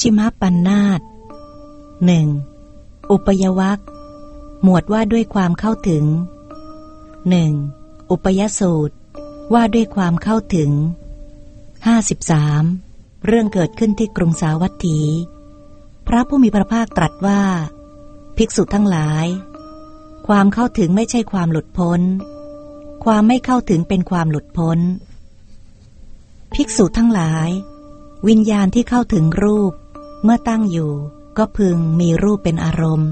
ชิมปัญนาตหนึ่งอุปยวัคหมวดว่าด้วยความเข้าถึงหนึ่งอุปยสูตร ว่าด้วยความเข้าถึงห้าสิบสามเรื่องเกิดขึ้นที่กรุงสาวัตถี พระผู้มีพระภาคตรัสว่า ภิกษุทั้งหลาย ความเข้าถึงไม่ใช่ความหลุดพ้น ความไม่เข้าถึงเป็นความหลุดพ้น ภิกษุทั้งหลาย วิญญาณที่เข้าถึงรูป เมื่อตั้งอยู่ก็พึงมีรูปเป็นอารมณ์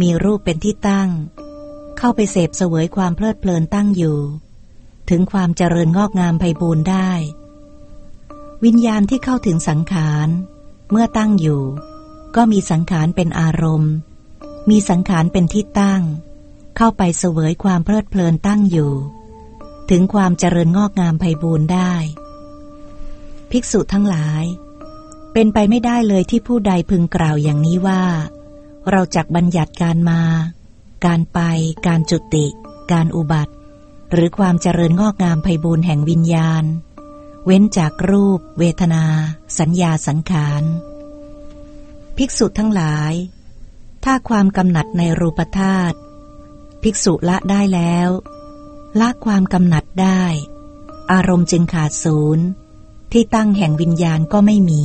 มีรูปเป็นที่ตั้ง เข้าไปเสพเสวยความเพลิดเพลินตั้งอยู่ ถึงความเจริญงอกงามไพบูรณ์ได้ วิญญาณที่เข้าถึงสังขาร เมื่อตั้งอยู่ ก็มีสังขารเป็นอารมณ์ มีสังขารเป็นที่ตั้ง เข้าไปเสวยความเพลิดเพลินตั้งอยู่ ถึงความเจริญงอกงามไพบูรณ์ได้ ภิกษุทั้งหลาย เป็นไปไม่ได้เลยที่ผู้ใดพึงกล่าวอย่างนี้ว่า เราจักบัญญัติการมา การไป การจุติ การอุบัติ หรือความเจริญงอกงามไพบูรณ์แห่งวิญญาณ เว้นจากรูป เวทนา สัญญาสังขาร ภิกษุทั้งหลาย ถ้าความกำหนัดในรูปธาตุภิกษุละได้แล้วละความกำหนัดได้ อารมณ์จึงขาดศูนย์ที่ตั้งแห่งวิญญาณก็ไม่มี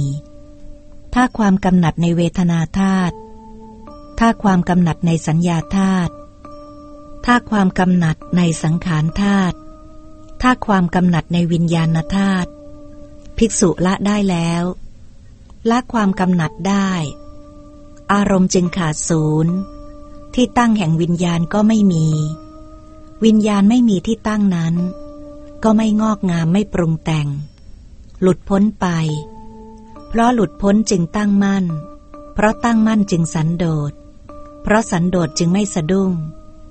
ถ้าความกำหนัดในเวทนาธาตุถ้าความกำหนัดในสัญญาธาตุถ้าความกำหนัดในสังขารธาตุถ้าความกำหนัดในวิญญาณธาตุภิกษุละได้แล้วละความกำหนัดได้ อารมณ์จึงขาดศูนย์ที่ตั้งแห่งวิญญาณก็ไม่มี วิญญาณไม่มีที่ตั้งนั้น ก็ไม่งอกงามไม่ปรุงแต่ง หลุดพ้นไป เพราะหลุดพ้นจึงตั้งมั่น เพราะตั้งมั่นจึงสันโดษ เพราะสันโดษจึงไม่สะดุ้ง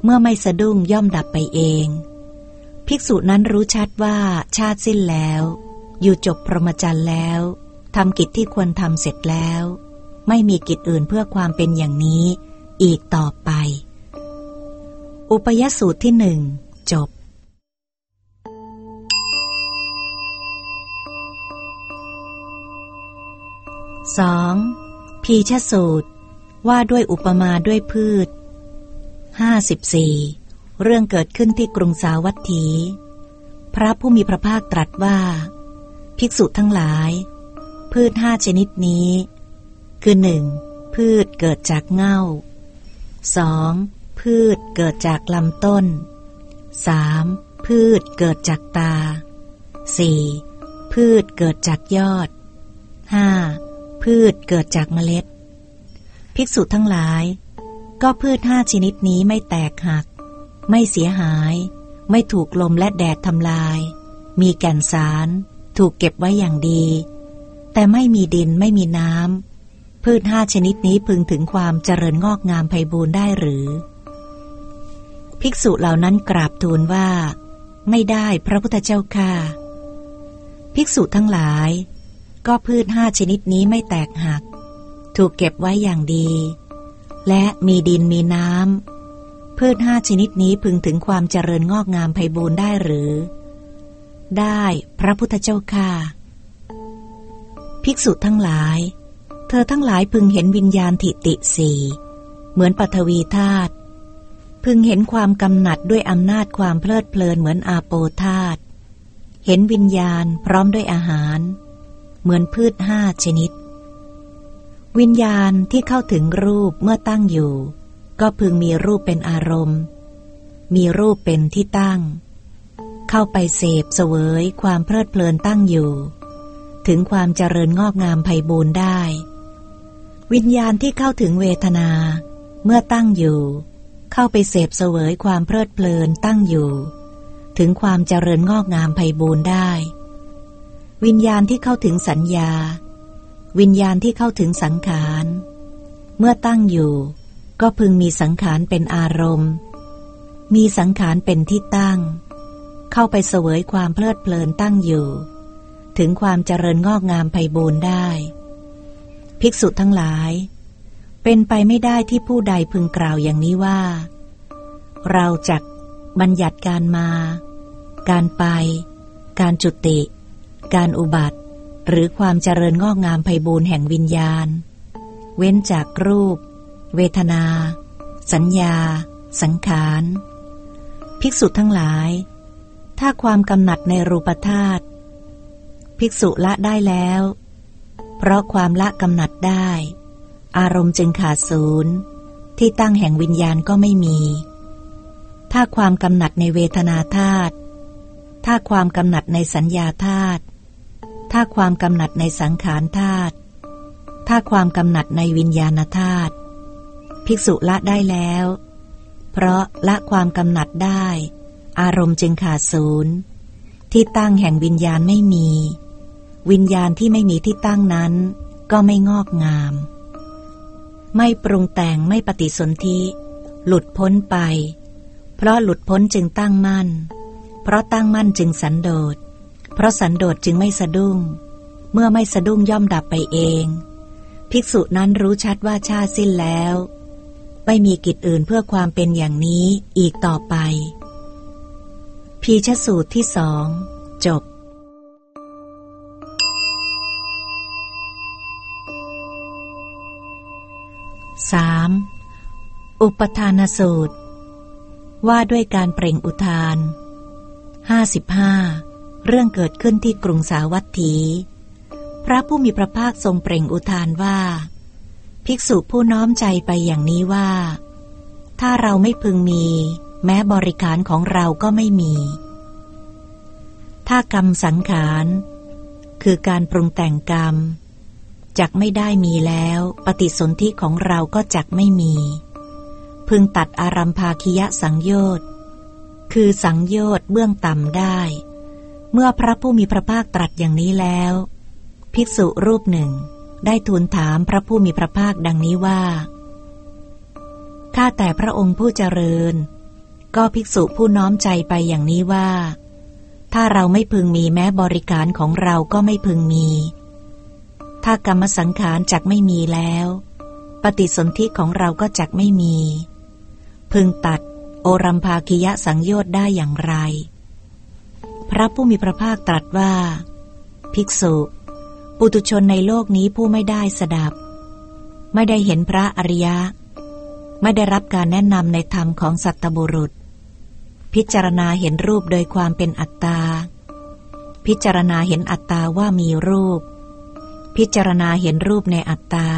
เมื่อไม่สะดุ้งย่อมดับไปเอง ภิกษุนั้นรู้ชัดว่าชาติสิ้นแล้ว อยู่จบพรหมจรรย์แล้วทำกิจที่ควรทำเสร็จแล้ว ไม่มีกิจอื่นเพื่อความเป็นอย่างนี้ อีกต่อไป อุปยสูตรที่หนึ่ง 2. พีชสูตร ว่าด้วยอุปมาด้วยพืช 54 เรื่องเกิดขึ้นที่กรุงสาวัตถี พระผู้มีพระภาคตรัสว่า ภิกษุทั้งหลาย พืชห้าชนิดนี้ คือหนึ่งพืชเกิดจากเง่า 2. พืชเกิดจากลำต้น 3. พืชเกิดจากตา 4. พืชเกิดจากยอด 5. พืชเกิดจากเมล็ด ภิกษุทั้งหลาย ก็พืชห้าชนิดนี้ไม่แตกหัก ไม่เสียหาย ไม่ถูกลมและแดดทำลาย มีแก่นสาร ถูกเก็บไว้อย่างดี แต่ไม่มีดินไม่มีน้ำพืชห้าชนิดนี้พึงถึงความเจริญงอกงามไพบูรณ์ได้หรือ ภิกษุเหล่านั้นกราบทูลว่า ไม่ได้พระพุทธเจ้าค่ะ ภิกษุทั้งหลาย ก็พืชห้าชนิดนี้ไม่แตกหัก ถูกเก็บไว้อย่างดี และมีดินมีน้ำพืชห้าชนิดนี้พึงถึงความเจริญงอกงามไพบูรณ์ได้หรือ ได้พระพุทธเจ้าค่ะ ภิกษุทั้งหลาย เธอทั้งหลายพึงเห็นวิญญาณทิติสี่เหมือนปฐวีธาตุพึงเห็นความกำหนัดด้วยอำนาจความเพลิดเพลินเหมือนอาโปธาตุเห็นวิญญาณพร้อมด้วยอาหาร เหมือนพืชห้าชนิด วิญญาณที่เข้าถึงรูปเมื่อตั้งอยู่ ก็พึงมีรูปเป็นอารมณ์ มีรูปเป็นที่ตั้ง เข้าไปเสพเสวยความเพลิดเพลินตั้งอยู่ ถึงความเจริญงอกงามไพบูรณ์ได้ วิญญาณที่เข้าถึงเวทนา เมื่อตั้งอยู่ เข้าไปเสพเสวยความเพลิดเพลินตั้งอยู่ ถึงความเจริญงอกงามไพบูรณ์ได้ วิญญาณที่เข้าถึงสัญญา วิญญาณที่เข้าถึงสังขาร เมื่อตั้งอยู่ ก็พึงมีสังขารเป็นอารมณ์ มีสังขารเป็นที่ตั้ง เข้าไปเสวยความเพลิดเพลินตั้งอยู่ ถึงความเจริญงอกงามไพบูรณ์ได้ ภิกษุทั้งหลาย เป็นไปไม่ได้ที่ผู้ใดพึงกล่าวอย่างนี้ว่า เราจักบัญญัติการมา การไป การจุติ การอุบัติ หรือความเจริญงอกงามไพบูรณ์แห่งวิญญาณ เว้นจากรูป เวทนา สัญญา สังขาร ภิกษุทั้งหลาย ถ้าความกำหนัดในรูปธาตุภิกษุละได้แล้ว เพราะความละกำหนัดได้ อารมณ์จึงขาดศูนย์ที่ตั้งแห่งวิญญาณก็ไม่มี ถ้าความกำหนัดในเวทนาธาตุ ถ้าความกำหนัดในสัญญาธาตุ ถ้าความกำหนัดในสังขารธาตุถ้าความกำหนัดในวิญญาณธาตุภิกษุละได้แล้ว เพราะละความกำหนัดได้ อารมณ์จึงขาดศูนย์ที่ตั้งแห่งวิญญาณไม่มี วิญญาณที่ไม่มีที่ตั้งนั้น ก็ไม่งอกงาม ไม่ปรุงแต่งไม่ปฏิสนธิหลุดพ้นไป เพราะหลุดพ้นจึงตั้งมั่น เพราะตั้งมั่นจึงสันโดษ เพราะสันโดษจึงไม่สะดุ้ง เมื่อไม่สะดุ้งย่อมดับไปเอง ภิกษุนั้นรู้ชัดว่าชาสิ้นแล้ว ไม่มีกิจอื่นเพื่อความเป็นอย่างนี้อีกต่อไป พีชสูตรที่สองจบสามอุปทานสูตร ว่าด้วยการเปล่งอุทานห้าสิบห้า เรื่องเกิดขึ้นที่กรุงสาวัตถี พระผู้มีพระภาคทรงเปล่งอุทานว่า ภิกษุผู้น้อมใจไปอย่างนี้ว่า ถ้าเราไม่พึงมี แม้บริการของเราก็ไม่มี ถ้ากรรมสังขาร คือการปรุงแต่งกรรมจักไม่ได้มีแล้ว ปฏิสนธิของเราก็จักไม่มี พึงตัดอารัมภาคิยะสังโยชน์คือสังโยชน์เบื้องต่ำได้ เมื่อพระผู้มีพระภาคตรัสอย่างนี้แล้ว ภิกษุรูปหนึ่ง ได้ทูลถามพระผู้มีพระภาคดังนี้ว่า ข้าแต่พระองค์ผู้เจริญ ก็ภิกษุผู้น้อมใจไปอย่างนี้ว่า ถ้าเราไม่พึงมีแม้บริการของเราก็ไม่พึงมี ถ้ากรรมสังขารจักไม่มีแล้ว ปฏิสนธิของเราก็จักไม่มี พึงตัดโอรัมภาคิยะสังโยชน์ได้อย่างไร พระผู้มีพระภาคตรัสว่า ภิกษุ ปุตุชนในโลกนี้ผู้ไม่ได้สดับ ไม่ได้เห็นพระอริยะ ไม่ได้รับการแนะนำในธรรมของสัตบุรุษ พิจารณาเห็นรูปโดยความเป็นอัตตา พิจารณาเห็นอัตตาว่ามีรูป พิจารณาเห็นรูปในอัตตา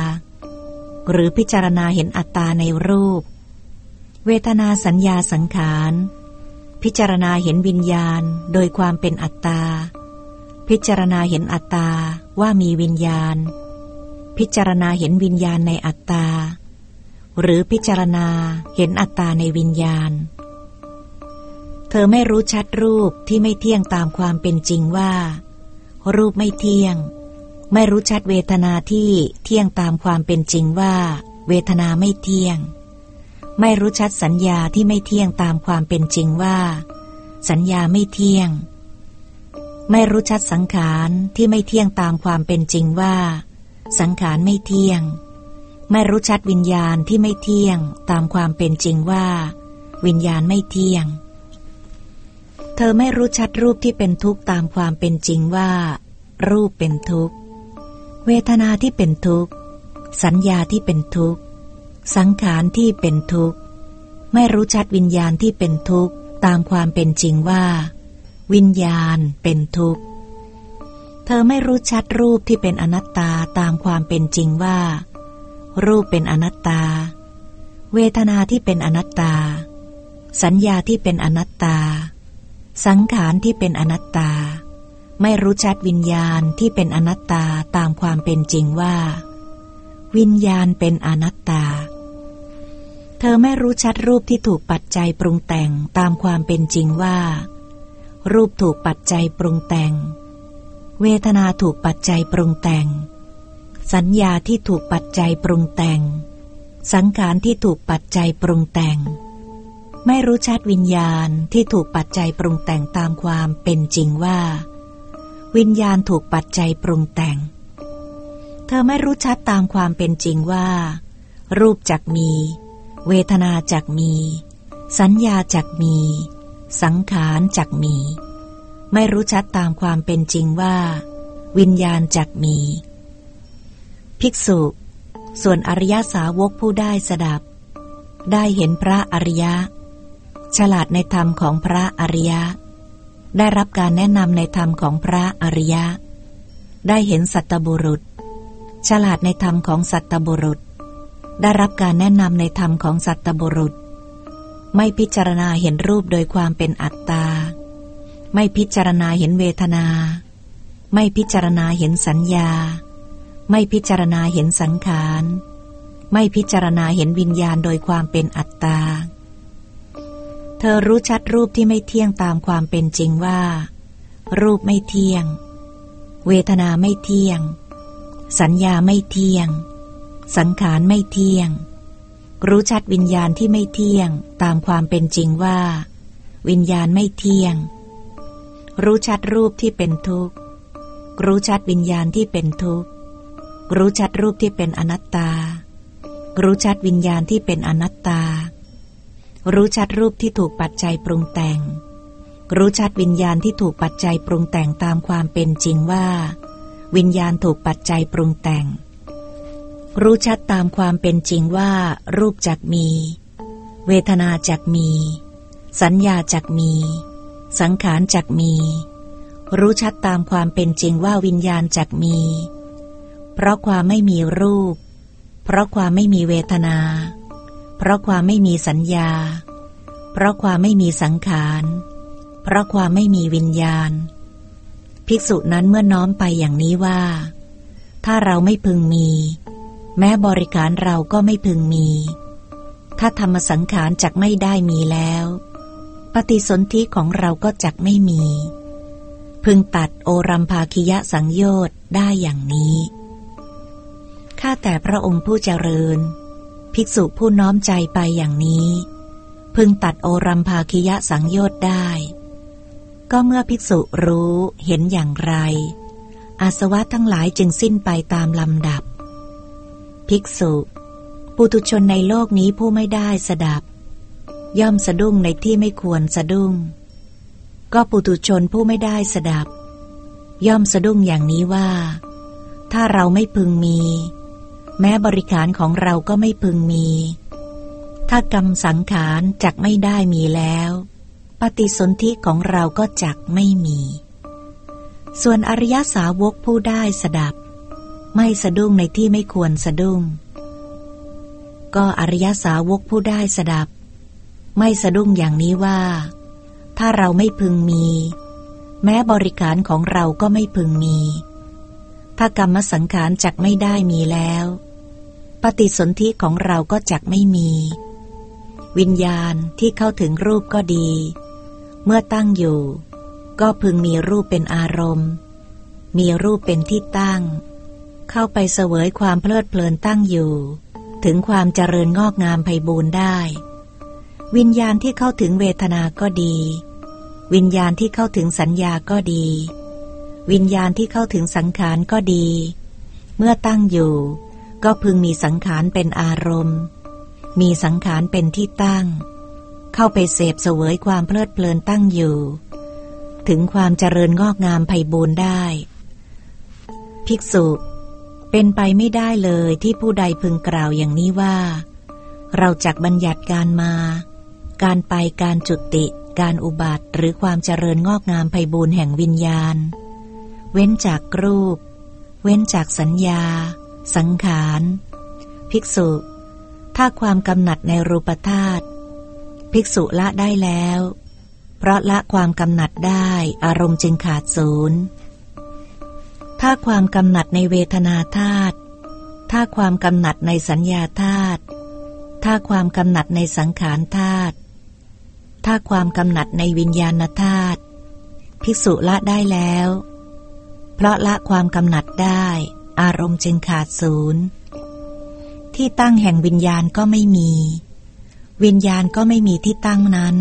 หรือพิจารณาเห็นอัตตาในรูป เวทนาสัญญาสังขาร พิจารณาเห็นวิญญาณโดยความเป็นอัตตา พิจารณาเห็นอัตตาว่ามีวิญญาณ พิจารณาเห็นวิญญาณในอัตตา หรือพิจารณาเห็นอัตตาในวิญญาณ เธอไม่รู้ชัดรูปที่ไม่เที่ยงตามความเป็นจริงว่า รูปไม่เที่ยง ไม่รู้ชัดเวทนาที่เที่ยงตามความเป็นจริงว่า เวทนาไม่เที่ยง ไม่รู้ชัดสัญญาที่ไม่เที่ยงตามความเป็นจริงว่า สัญญาไม่เที่ยง ไม่รู้ชัดสังขารที่ไม่เที่ยงตามความเป็นจริงว่า สังขารไม่เที่ยง ไม่รู้ชัดวิญญาณที่ไม่เที่ยงตามความเป็นจริงว่า วิญญาณไม่เที่ยง เธอไม่รู้ชัดรูปที่เป็นทุกข์ตามความเป็นจริงว่า รูปเป็นทุกข์ เวทนาที่เป็นทุกข์ สัญญาที่เป็นทุกข์ สังขารที่เป็นทุกข์ ไม่รู้ชัดวิญญาณที่เป็นทุกข์ตามความเป็นจริงว่า วิญญาณเป็นทุกข์ เธอไม่รู้ชัดรูปที่เป็นอนัตตาตามความเป็นจริงว่า รูปเป็นอนัตตา เวทนาที่เป็นอนัตตา สัญญาที่เป็นอนัตตา สังขารที่เป็นอนัตตา ไม่รู้ชัดวิญญาณที่เป็นอนัตตาตามความเป็นจริงว่า วิญญาณเป็นอนัตตา เธอไม่รู้ชัดรูปที่ถูกปัจจัยปรุงแต่งตามความเป็นจริงว่า รูปถูกปัจจัยปรุงแต่ง เวทนาถูกปัจจัยปรุงแต่ง สัญญาที่ถูกปัจจัยปรุงแต่ง สังขารที่ถูกปัจจัยปรุงแต่ง ไม่รู้ชัดวิญญาณที่ถูกปัจจัยปรุงแต่งตามความเป็นจริงว่า วิญญาณถูกปัจจัยปรุงแต่ง เธอไม่รู้ชัดตามความเป็นจริงว่า รูปจักมี เวทนาจักมี สัญญาจักมี สังขารจักมี ไม่รู้ชัดตามความเป็นจริงว่า วิญญาณจักมี ภิกษุ ส่วนอริยสาวกผู้ได้สดับ ได้เห็นพระอริยะ ฉลาดในธรรมของพระอริยะ ได้รับการแนะนำในธรรมของพระอริยะ ได้เห็นสัตบุรุษ ฉลาดในธรรมของสัตบุรุษ ได้รับการแนะนำในธรรมของสัตบุรุษ ไม่พิจารณาเห็นรูปโดยความเป็นอัตตา ไม่พิจารณาเห็นเวทนา ไม่พิจารณาเห็นสัญญา ไม่พิจารณาเห็นสังขาร ไม่พิจารณาเห็นวิญญาณโดยความเป็นอัตตา เธอรู้ชัดรูปที่ไม่เที่ยงตามความเป็นจริงว่า รูปไม่เที่ยง เวทนาไม่เที่ยง สัญญาไม่เที่ยง สังขารไม่เที่ยง รู้ชัดวิญญาณที่ไม่เที่ยงตามความเป็นจริงว่า วิญญาณไม่เที่ยง รู้ชัดรูปที่เป็นทุกข์ รู้ชัดวิญญาณที่เป็นทุกข์ รู้ชัดรูปที่เป็นอนัตตา รู้ชัดวิญญาณที่เป็นอนัตตา รู้ชัดรูปที่ถูกปัจจัยปรุงแต่ง รู้ชัดวิญญาณที่ถูกปัจจัยปรุงแต่งตามความเป็นจริงว่า วิญญาณถูกปัจจัยปรุงแต่ง รู้ชัดตามความเป็นจริงว่า รูปจักมี เวทนาจักมี สัญญาจักมี สังขารจักมี รู้ชัดตามความเป็นจริงว่าวิญญาณจักมี เพราะความไม่มีรูป เพราะความไม่มีเวทนา เพราะความไม่มีสัญญา เพราะความไม่มีสังขาร เพราะความไม่มีวิญญาณ ภิกษุนั้นเมื่อน้อมไปอย่างนี้ว่า ถ้าเราไม่พึงมี แม้บริการเราก็ไม่พึงมี ถ้าธรรมสังขารจักไม่ได้มีแล้ว ปฏิสนธิของเราก็จักไม่มี พึงตัดโอรัมภาคิยะสังโยชน์ได้อย่างนี้ ข้าแต่พระองค์ผู้เจริญ ภิกษุผู้น้อมใจไปอย่างนี้ พึงตัดโอรัมภาคิยะสังโยชน์ได้ ก็เมื่อภิกษุรู้เห็นอย่างไร อาสวะทั้งหลายจึงสิ้นไปตามลำดับ ภิกษุ ปุตุชนในโลกนี้ผู้ไม่ได้สดับ ย่อมสะดุ้งในที่ไม่ควรสะดุ้ง ก็ปุตุชนผู้ไม่ได้สดับ ย่อมสะดุ้งอย่างนี้ว่า ถ้าเราไม่พึงมี แม้บริการของเราก็ไม่พึงมี ถ้ากรรมสังขารจักไม่ได้มีแล้ว ปฏิสนธิของเราก็จักไม่มี ส่วนอริยสาวกผู้ได้สดับ ไม่สะดุ้งในที่ไม่ควรสะดุ้ง ก็อริยสาวกผู้ได้สดับ ไม่สะดุ้งอย่างนี้ว่า ถ้าเราไม่พึงมี แม้บริการของเราก็ไม่พึงมี ถ้ากรรมสังขารจักไม่ได้มีแล้ว ปฏิสนธิของเราก็จักไม่มี วิญญาณที่เข้าถึงรูปก็ดี เมื่อตั้งอยู่ ก็พึงมีรูปเป็นอารมณ์ มีรูปเป็นที่ตั้ง เข้าไปเสวยความเพลิดเพลินตั้งอยู่ ถึงความเจริญงอกงามไพบูรณ์ได้ วิญญาณที่เข้าถึงเวทนาก็ดี วิญญาณที่เข้าถึงสัญญาก็ดี วิญญาณที่เข้าถึงสังขารก็ดี เมื่อตั้งอยู่ ก็พึงมีสังขารเป็นอารมณ์ มีสังขารเป็นที่ตั้ง เข้าไปเสพเสวยความเพลิดเพลินตั้งอยู่ ถึงความเจริญงอกงามไพบูรณ์ได้ ภิกษุ เป็นไปไม่ได้เลยที่ผู้ใดพึงกล่าวอย่างนี้ว่า เราจักบัญญัติการมา การไปการจุติ การอุบัติหรือความเจริญงอกงามไพบูรณ์แห่งวิญญาณ เว้นจากรูป เว้นจากสัญญา สังขาร ภิกษุ ถ้าความกำหนัดในรูปธาตุภิกษุละได้แล้ว เพราะละความกำหนัดได้อารมณ์จึงขาดศูนย์ ถ้าความกำหนัดในเวทนาธาตุถ้าความกำหนัดในสัญญาธาตุถ้าความกำหนัดในสังขารธาตุถ้าความกำหนัดในวิญญาณธาตุภิกษุละได้แล้ว เพราะละความกำหนัดได้ อารมณ์จึงขาดศูนย์ที่ตั้งแห่งวิญญาณก็ไม่มี วิญญาณก็ไม่มีที่ตั้งนั้น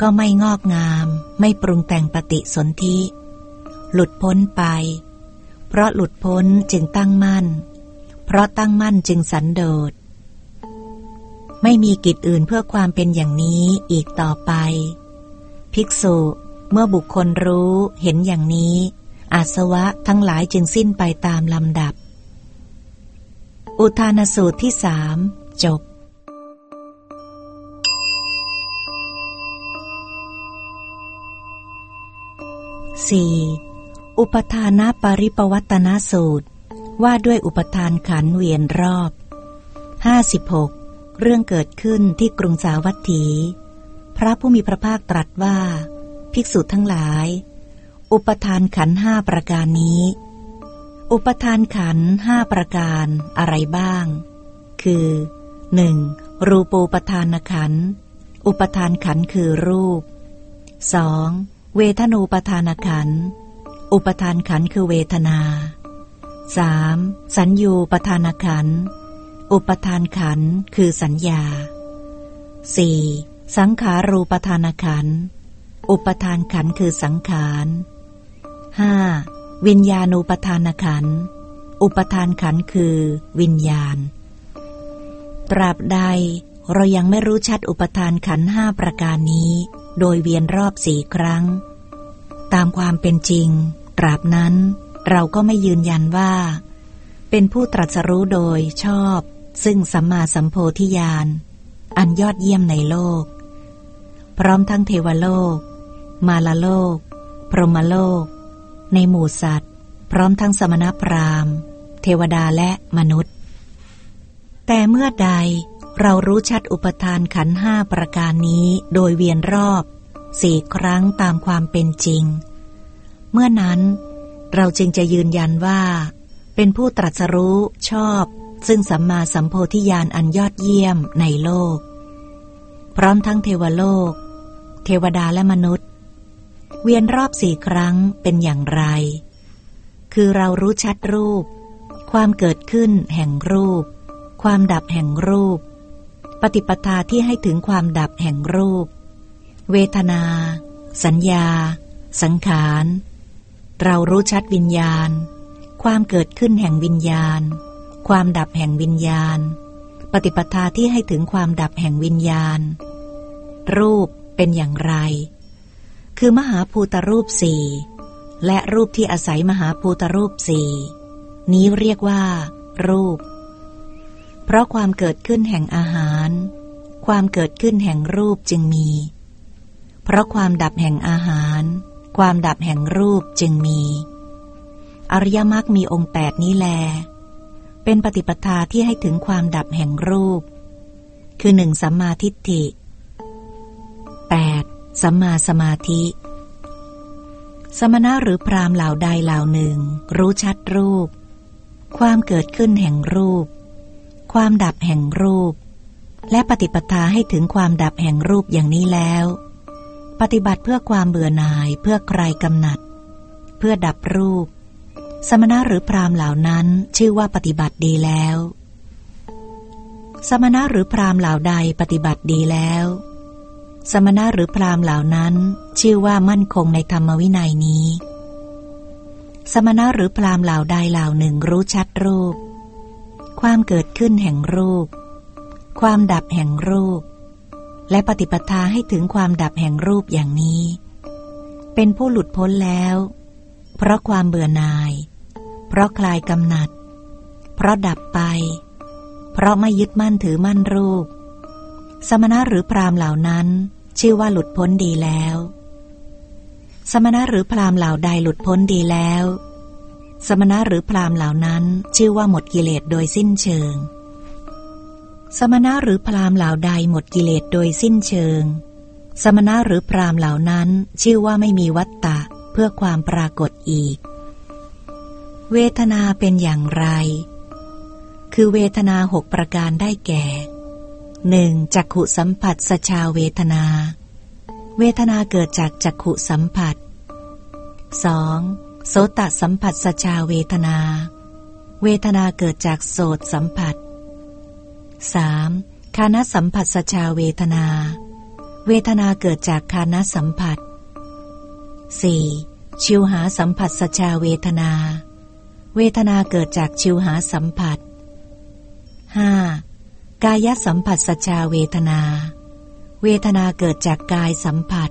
ก็ไม่งอกงาม ไม่ปรุงแต่งปฏิสนธิ หลุดพ้นไป เพราะหลุดพ้นจึงตั้งมั่น เพราะตั้งมั่นจึงสันโดษ ไม่มีกิจอื่นเพื่อความเป็นอย่างนี้อีกต่อไป ภิกษุเมื่อบุคคลรู้เห็นอย่างนี้ อาสวะทั้งหลายจึงสิ้นไปตามลำดับ อุทานสูตรที่สามจบ 4. อุปทานะปริปวัตนาสูตร ว่าด้วยอุปทานขันเวียนรอบ 56. เรื่องเกิดขึ้นที่กรุงสาวัตถี พระผู้มีพระภาคตรัสว่า ภิกษุทั้งหลาย อุปทานขันห้าประการนี้ อุปทานขันห้าประการอะไรบ้าง คือ 1. รูปูปทานขัน อุปทานขันคือรูป 2. เวทนูปทานขัน อุปทานขันคือเวทนา 3. สัญญูปทานขัน อุปทานขันคือสัญญา 4. สังขารูปทานขัน อุปทานขันคือสังขาร 5. วิญญาณูปทานขัน อุปทานขันคือวิญญาณ ตราบใดเรายังไม่รู้ชัดอุปทานขันห้าประการนี้ โดยเวียนรอบสี่ครั้ง ตามความเป็นจริง ตราบนั้น เราก็ไม่ยืนยันว่า เป็นผู้ตรัสรู้โดยชอบ ซึ่งสัมมาสัมโพธิญาณอันยอดเยี่ยมในโลก พร้อมทั้งเทวโลก มาลโลก พรหมโลก ในหมู่สัตว์ พร้อมทั้งสมณพราหมณ์ เทวดาและมนุษย์ แต่เมื่อใดเรารู้ชัดอุปทานขันห้าประการนี้โดยเวียนรอบสี่ครั้งตามความเป็นจริง เมื่อนั้นเราจึงจะยืนยันว่า เป็นผู้ตรัสรู้ชอบ ซึ่งสัมมาสัมโพธิญาณอันยอดเยี่ยมในโลก พร้อมทั้งเทวโลก เทวดาและมนุษย์ เวียนรอบสี่ครั้งเป็นอย่างไร คือเรารู้ชัดรูป ความเกิดขึ้นแห่งรูป ความดับแห่งรูป ปฏิปทาที่ให้ถึงความดับแห่งรูป เวทนา สัญญา สังขาร เรารู้ชัดวิญญาณ ความเกิดขึ้นแห่งวิญญาณ ความดับแห่งวิญญาณ ปฏิปทาที่ให้ถึงความดับแห่งวิญญาณ รูปเป็นอย่างไร คือมหาภูตรูปสี่และรูปที่อาศัยมหาภูตรูปสี่นี้เรียกว่า รูป เพราะความเกิดขึ้นแห่งอาหาร ความเกิดขึ้นแห่งรูปจึงมี เพราะความดับแห่งอาหาร ความดับแห่งรูปจึงมี อริยมรรคมีองค์แปดนี้แล เป็นปฏิปทาที่ให้ถึงความดับแห่งรูป คือหนึ่งสัมมาทิฏฐิ 8. สัมมาสมาธิ สมณะหรือพรามเหล่าใดเหล่าหนึ่ง รู้ชัดรูป ความเกิดขึ้นแห่งรูป ความดับแห่งรูป และปฏิปทาให้ถึงความดับแห่งรูปอย่างนี้แล้ว ปฏิบัติเพื่อความเบื่อหน่ายเพื่อใครกำหนัด เพื่อดับรูป สมณะหรือพรามเหล่านั้นชื่อว่าปฏิบัติดีแล้ว สมณะหรือพรามเหล่าใดปฏิบัติดีแล้ว สมณะหรือพรามเหล่านั้นชื่อว่ามั่นคงในธรรมวินัยนี้ สมณะหรือพรามเหล่าใดเหล่าหนึ่งรู้ชัดรูป ความเกิดขึ้นแห่งรูป ความดับแห่งรูป และปฏิปทาให้ถึงความดับแห่งรูปอย่างนี้ เป็นผู้หลุดพ้นแล้ว เพราะความเบื่อหน่าย เพราะคลายกำหนัด เพราะดับไป เพราะไม่ยึดมั่นถือมั่นรูป สมณะหรือพรามเหล่านั้น ชื่อว่าหลุดพ้นดีแล้ว สมณะหรือพรามเหล่าใดหลุดพ้นดีแล้ว สมณะหรือพรามเหล่านั้นชื่อว่าหมดกิเลสโดยสิ้นเชิง สมณะหรือพราหมเหล่าใดหมดกิเลสโดยสิ้นเชิง สมณะหรือพราหมเหล่านั้นชื่อว่าไม่มีวัตตะเพื่อความปรากฏอีก เวทนาเป็นอย่างไร คือเวทนาหกประการได้แก่หนึ่งจักขุสัมผัสสชาเวทนา เวทนาเกิดจากจักขุสัมผัสสองโสตสัมผัสสชาเวทนา เวทนาเกิดจากโสตสัมผัส 3. คานสัมผัสสชาเวทนา เวทนาเกิดจากคานสัมผัส 4. ชิวหาสัมผัสสชาเวทนา เวทนาเกิดจากชิวหาสัมผัส 5. กายสัมผัสสชาเวทนา เวทนาเกิดจากกายสัมผัส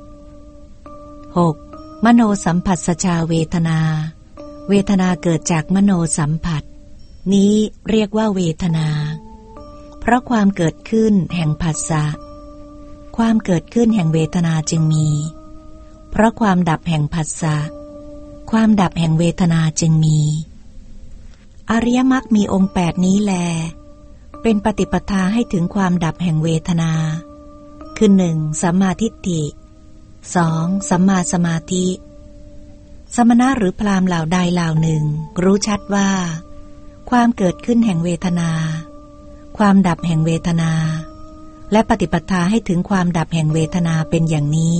6. มโนสัมผัสสชาเวทนา เวทนาเกิดจากมโนสัมผัส นี้เรียกว่าเวทนา ราะความเกิดขึ้นแห่งผัสสะ ความเกิดขึ้นแห่งเวทนาจึงมี เพราะความดับแห่งผัสสะ ความดับแห่งเวทนาจึงมี อริยมรรคมีองค์แปดนี้แล เป็นปฏิปทาให้ถึงความดับแห่งเวทนา คือหนึ่งสัมมาทิฏฐิสองสัมมาสมาธิ สมณะหรือพรามเหล่าใดเหล่าหนึ่ง รู้ชัดว่า ความเกิดขึ้นแห่งเวทนา ความดับแห่งเวทนา และปฏิปทาให้ถึงความดับแห่งเวทนาเป็นอย่างนี้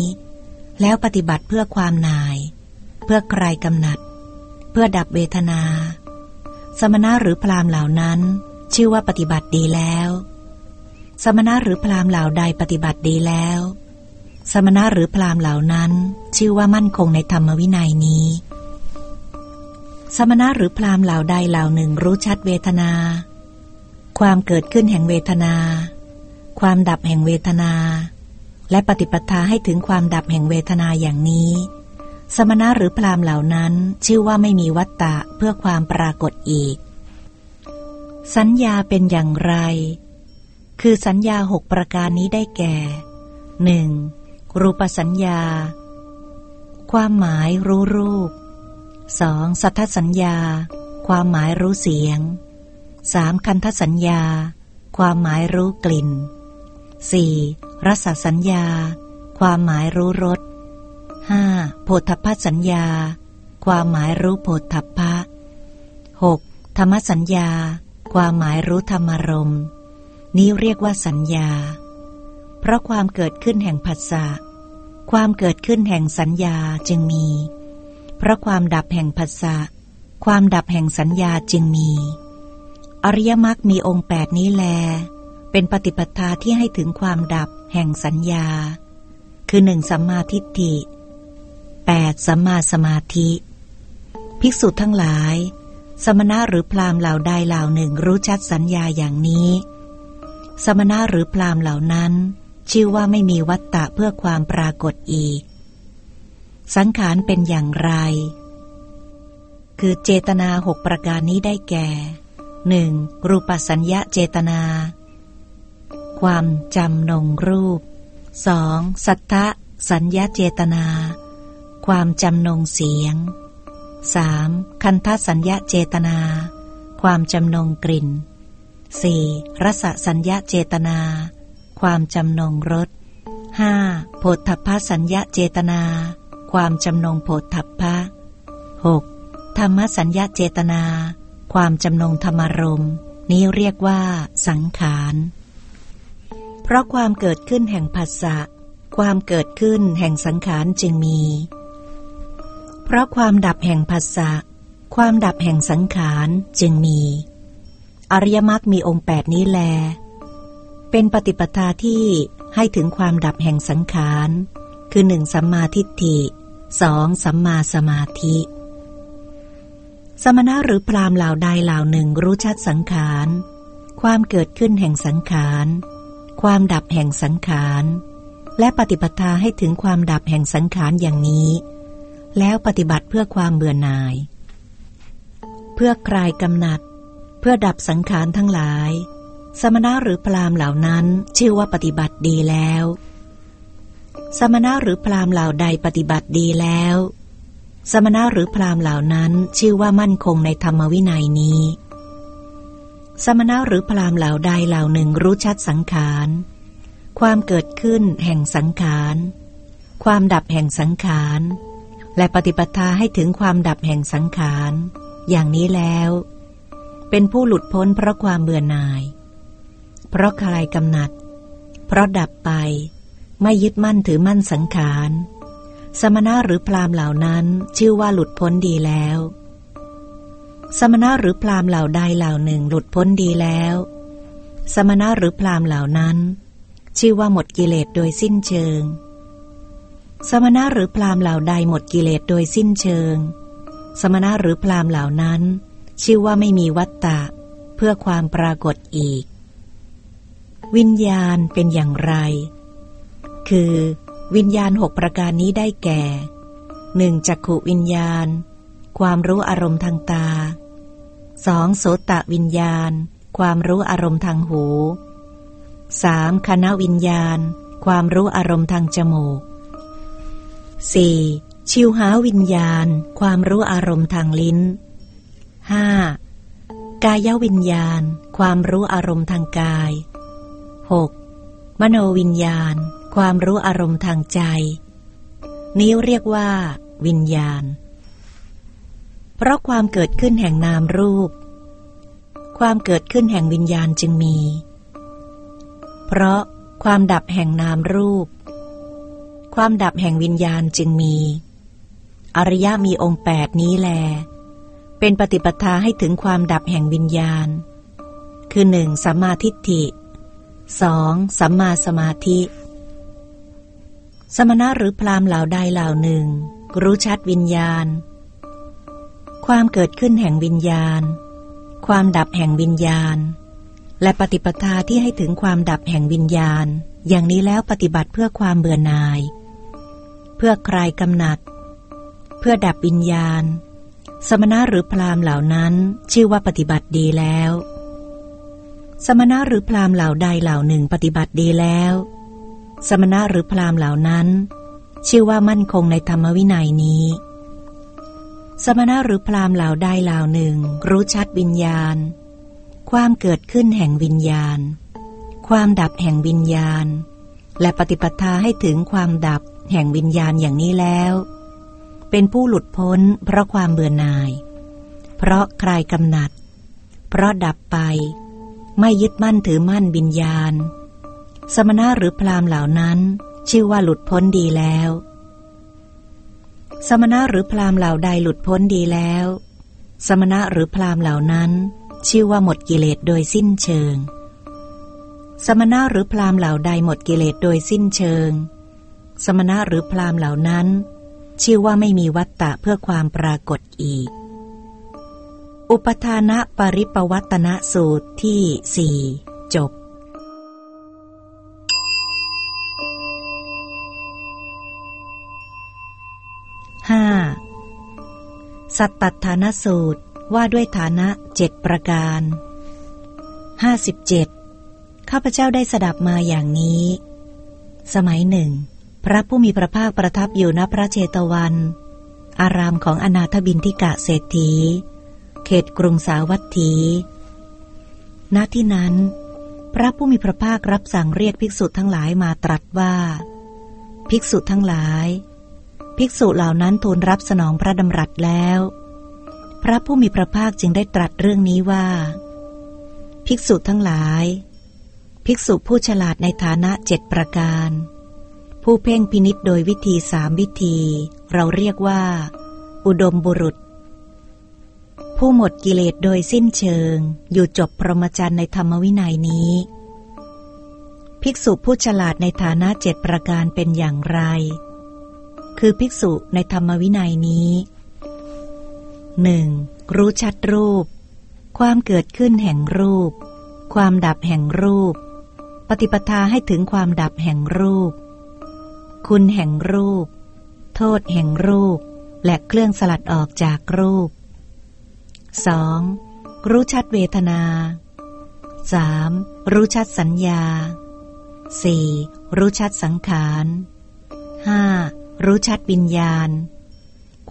แล้วปฏิบัติเพื่อความนาย เพื่อใครกำหนัด เพื่อดับเวทนา สมณะหรือพรามเหล่านั้น ชื่อว่าปฏิบัติดีแล้ว สมณะหรือพรามเหล่าใดปฏิบัติดีแล้ว สมณะหรือพราหมเหล่านั้น ชื่อว่ามั่นคงในธรรมวินัยนี้ สมณะหรือพราหมเหล่าใดเหล่าหนึ่งรู้ชัดเวทนา ความเกิดขึ้นแห่งเวทนา ความดับแห่งเวทนา และปฏิปทาให้ถึงความดับแห่งเวทนาอย่างนี้ สมณะหรือพราหมเหล่านั้นชื่อว่าไม่มีวัตตะเพื่อความปรากฏอีก สัญญาเป็นอย่างไร คือสัญญาหกประการนี้ได้แก่หนึ่งรูปสัญญา ความหมายรู้รูป 2. สัทธสัญญา ความหมายรู้เสียง 3. คันทสัญญา ความหมายรู้กลิ่น 4. รสสัญญา ความหมายรู้รส 5. โพธพสัญญา ความหมายรู้โพธพะ 6. ธรรมสัญญา ความหมายรู้ธรรมรมนี้เรียกว่าสัญญา เพราะความเกิดขึ้นแห่งผัสสะความเกิดขึ้นแห่งสัญญาจึงมี เพราะความดับแห่งผัสสะความดับแห่งสัญญาจึงมี อริยมรรคมีองค์แปดนี้แล เป็นปฏิปทาที่ให้ถึงความดับแห่งสัญญา คือหนึ่งสัมมาทิฏฐิแปดสัมมาสมาธิ ภิกษุทั้งหลาย สมณะหรือพรามเหล่าใดเหล่าหนึ่งรู้ชัดสัญญาอย่างนี้ สมณะหรือพรามเหล่านั้น ชื่อว่าไม่มีวัตตะเพื่อความปรากฏอีก สังขารเป็นอย่างไร คือเจตนาหกประการนี้ได้แก่ หนึ่งรูปสัญญาเจตนา ความจำนงรูปสองสัทธะสัญญาเจตนา ความจำนงเสียงสามคันทสัญญาเจตนา ความจำนงกลิ่นสี่รสสัญญาเจตนา ความจำนงรสห้าโพธพสัญญาเจตนา ความจำนงโพธพะหกธรรมสัญญาเจตนา ความจำนงธรรมรมนี้เรียกว่า สังขาร เพราะความเกิดขึ้นแห่งผัสสะความเกิดขึ้นแห่งสังขารจึงมี เพราะความดับแห่งผัสสะความดับแห่งสังขารจึงมี อริยมรรคมีองค์แปดนี้แล เป็นปฏิปทาที่ให้ถึงความดับแห่งสังขาร คือหนึ่งสัมมาทิฏฐิสองสัมมาสมาธิ สมณะหรือพรามเหล่าใดเหล่าหนึ่งรู้ชัดสังขาร ความเกิดขึ้นแห่งสังขาร ความดับแห่งสังขาร และปฏิปทาให้ถึงความดับแห่งสังขารอย่างนี้ แล้วปฏิบัติเพื่อความเบื่อหน่าย เพื่อคลายกำหนัด เพื่อดับสังขารทั้งหลาย สมณะหรือพรามเหล่านั้นชื่อว่าปฏิบัติดีแล้ว สมณะหรือพรามเหล่าใดปฏิบัติดีแล้ว สมณะหรือพราหมเหล่านั้นชื่อว่ามั่นคงในธรรมวินัยนี้ สมณะหรือพราหมเหล่าใดเหล่าหนึ่งรู้ชัดสังขาร ความเกิดขึ้นแห่งสังขาร ความดับแห่งสังขาร และปฏิปทาให้ถึงความดับแห่งสังขาร อย่างนี้แล้ว เป็นผู้หลุดพ้นเพราะความเบื่อหน่าย เพราะคลายกำหนัด เพราะดับไป ไม่ยึดมั่นถือมั่นสังขาร สมณะหรือพรามเหล่านั้นชื่อว่าหลุดพ้นดีแล้ว สมณะหรือพรามเหล่าใดเหล่าหนึ่งหลุดพ้นดีแล้ว สมณะหรือพรามเหล่านั้น ชื่อว่าหมดกิเลสโดยสิ้นเชิง สมณะหรือพรามเหล่าใดหมดกิเลสโดยสิ้นเชิง สมณะหรือพรามเหล่านั้น ชื่อว่าไม่มีวัตตะ เพื่อความปรากฏอีก วิญญาณเป็นอย่างไร คือ วิญญาณหกประการนี้ได้แก่หนึ่งจักขุวิญญาณ ความรู้อารมณ์ทางตา 2. โสตวิญญาณ ความรู้อารมณ์ทางหู 3. คณะวิญญาณ ความรู้อารมณ์ทางจมูก 4. ชิวหาวิญญาณ ความรู้อารมณ์ทางลิ้น 5. กายวิญญาณ ความรู้อารมณ์ทางกาย 6. มโนวิญญาณ ความรู้อารมณ์ทางใจ นี้เรียกว่า วิญญาณ เพราะความเกิดขึ้นแห่งนามรูป ความเกิดขึ้นแห่งวิญญาณจึงมี เพราะความดับแห่งนามรูป ความดับแห่งวิญญาณจึงมี อริยะมีองค์แปดนี้แล เป็นปฏิปทาให้ถึงความดับแห่งวิญญาณ คือหนึ่งสัมมาทิฏฐิสองสัมมาสมาธิ สมณะหรือพรามเหล่าใดเหล่าหนึ่ง รู้ชัดวิญญาณ ความเกิดขึ้นแห่งวิญญาณ ความดับแห่งวิญญาณ และปฏิปทาที่ให้ถึงความดับแห่งวิญญาณ อย่างนี้แล้วปฏิบัติเพื่อความเบื่อหน่าย เพื่อคลายกำหนัด เพื่อดับวิญญาณ สมณะหรือพรามเหล่านั้นชื่อว่าปฏิบัติดีแล้ว สมณะหรือพรามเหล่าใดเหล่าหนึ่งปฏิบัติดีแล้ว สมณะหรือพราหมณ์เหล่านั้น ชื่อว่ามั่นคงในธรรมวินัยนี้ สมณะหรือพราหมณ์เหล่าใดเหล่าหนึ่ง รู้ชัดวิญญาณ ความเกิดขึ้นแห่งวิญญาณ ความดับแห่งวิญญาณ และปฏิปทาให้ถึงความดับแห่งวิญญาณอย่างนี้แล้ว เป็นผู้หลุดพ้นเพราะความเบื่อหน่าย เพราะคลายกำหนัด เพราะดับไป ไม่ยึดมั่นถือมั่นวิญญาณ สมณะหรือพรามเหล่านั้น ชื่อว่าหลุดพ้นดีแล้ว สมณะหรือพรามเหล่าใดหลุดพ้นดีแล้ว สมณะหรือพรามเหล่านั้น ชื่อว่าหมดกิเลสโดยสิ้นเชิง สมณะหรือพรามเหล่าใดหมดกิเลสโดยสิ้นเชิง สมณะหรือพรามเหล่านั้น ชื่อว่าไม่มีวัตตะเพื่อความปรากฏอีก อุปทานะปริปวัตนะสูตรที่สี่จบ สัตตฐานสูตรว่าด้วยฐานะเจ็ดประการห้าสิบเจ็ดข้าพเจ้าได้สดับมาอย่างนี้ สมัยหนึ่ง พระผู้มีพระภาคประทับอยู่ณพระเจตวัน อารามของอนาถบินทิกะเศรษฐี เขตกรุงสาวัตถี ณที่นั้น พระผู้มีพระภาครับสั่งเรียกภิกษุทั้งหลายมาตรัสว่า ภิกษุทั้งหลาย ภิกษุเหล่านั้นทูลรับสนองพระดำรัสแล้ว พระผู้มีพระภาคจึงได้ตรัสเรื่องนี้ว่า ภิกษุทั้งหลาย ภิกษุผู้ฉลาดในฐานะเจ็ดประการ ผู้เพ่งพินิษโดยวิธีสามวิธี เราเรียกว่า อุดมบุรุษ ผู้หมดกิเลสโดยสิ้นเชิง อยู่จบพรหมจรรย์ในธรรมวินัยนี้ ภิกษุผู้ฉลาดในฐานะเจ็ดประการเป็นอย่างไร คือภิกษุในธรรมวินัยนี้หนึ่งรู้ชัดรูป ความเกิดขึ้นแห่งรูป ความดับแห่งรูป ปฏิปทาให้ถึงความดับแห่งรูป คุณแห่งรูป โทษแห่งรูป และเครื่องสลัดออกจากรูป 2. รู้ชัดเวทนา 3. รู้ชัดสัญญา 4. รู้ชัดสังขาร 5. รู้ชัดวิญญาณ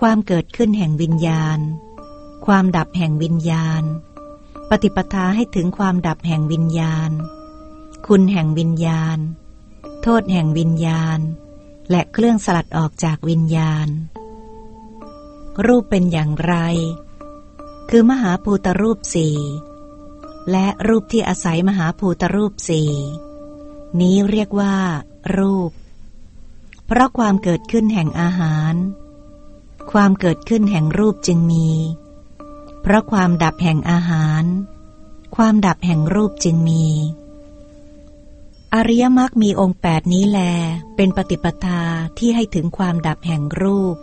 ความเกิดขึ้นแห่งวิญญาณ ความดับแห่งวิญญาณ ปฏิปทาให้ถึงความดับแห่งวิญญาณ คุณแห่งวิญญาณ โทษแห่งวิญญาณ และเครื่องสลัดออกจากวิญญาณ รูปเป็นอย่างไร คือมหาภูตรูปสี่และรูปที่อาศัยมหาภูตรูปสี่นี้เรียกว่า รูป เพราะความเกิดขึ้นแห่งอาหาร ความเกิดขึ้นแห่งรูปจึงมี เพราะความดับแห่งอาหาร ความดับแห่งรูปจึงมี อริยมรรคมีองค์แปดนี้แล เป็นปฏิปทาที่ให้ถึงความดับแห่งรูป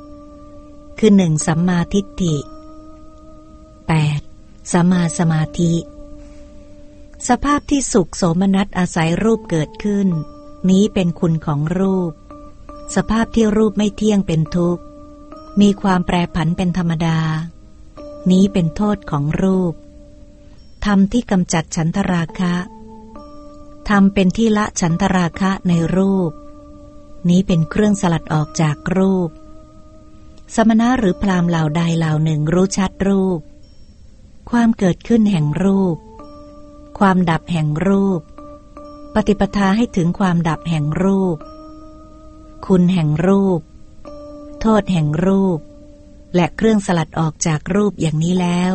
คือหนึ่งสัมมาทิฏฐิ 8. สัมมาสมาธิ สภาพที่สุขโสมนัสอาศัยรูปเกิดขึ้น นี้เป็นคุณของรูป สภาพที่รูปไม่เที่ยงเป็นทุกข์ มีความแปรผันเป็นธรรมดา นี้เป็นโทษของรูปธรรมที่กำจัดฉันทราคะธรรมเป็นที่ละฉันทราคะในรูป นี้เป็นเครื่องสลัดออกจากรูป สมณะหรือพรามเหล่าใดเหล่าหนึ่งรู้ชัดรูป ความเกิดขึ้นแห่งรูป ความดับแห่งรูป ปฏิปทาให้ถึงความดับแห่งรูป คุณแห่งรูป โทษแห่งรูป และเครื่องสลัดออกจากรูปอย่างนี้แล้ว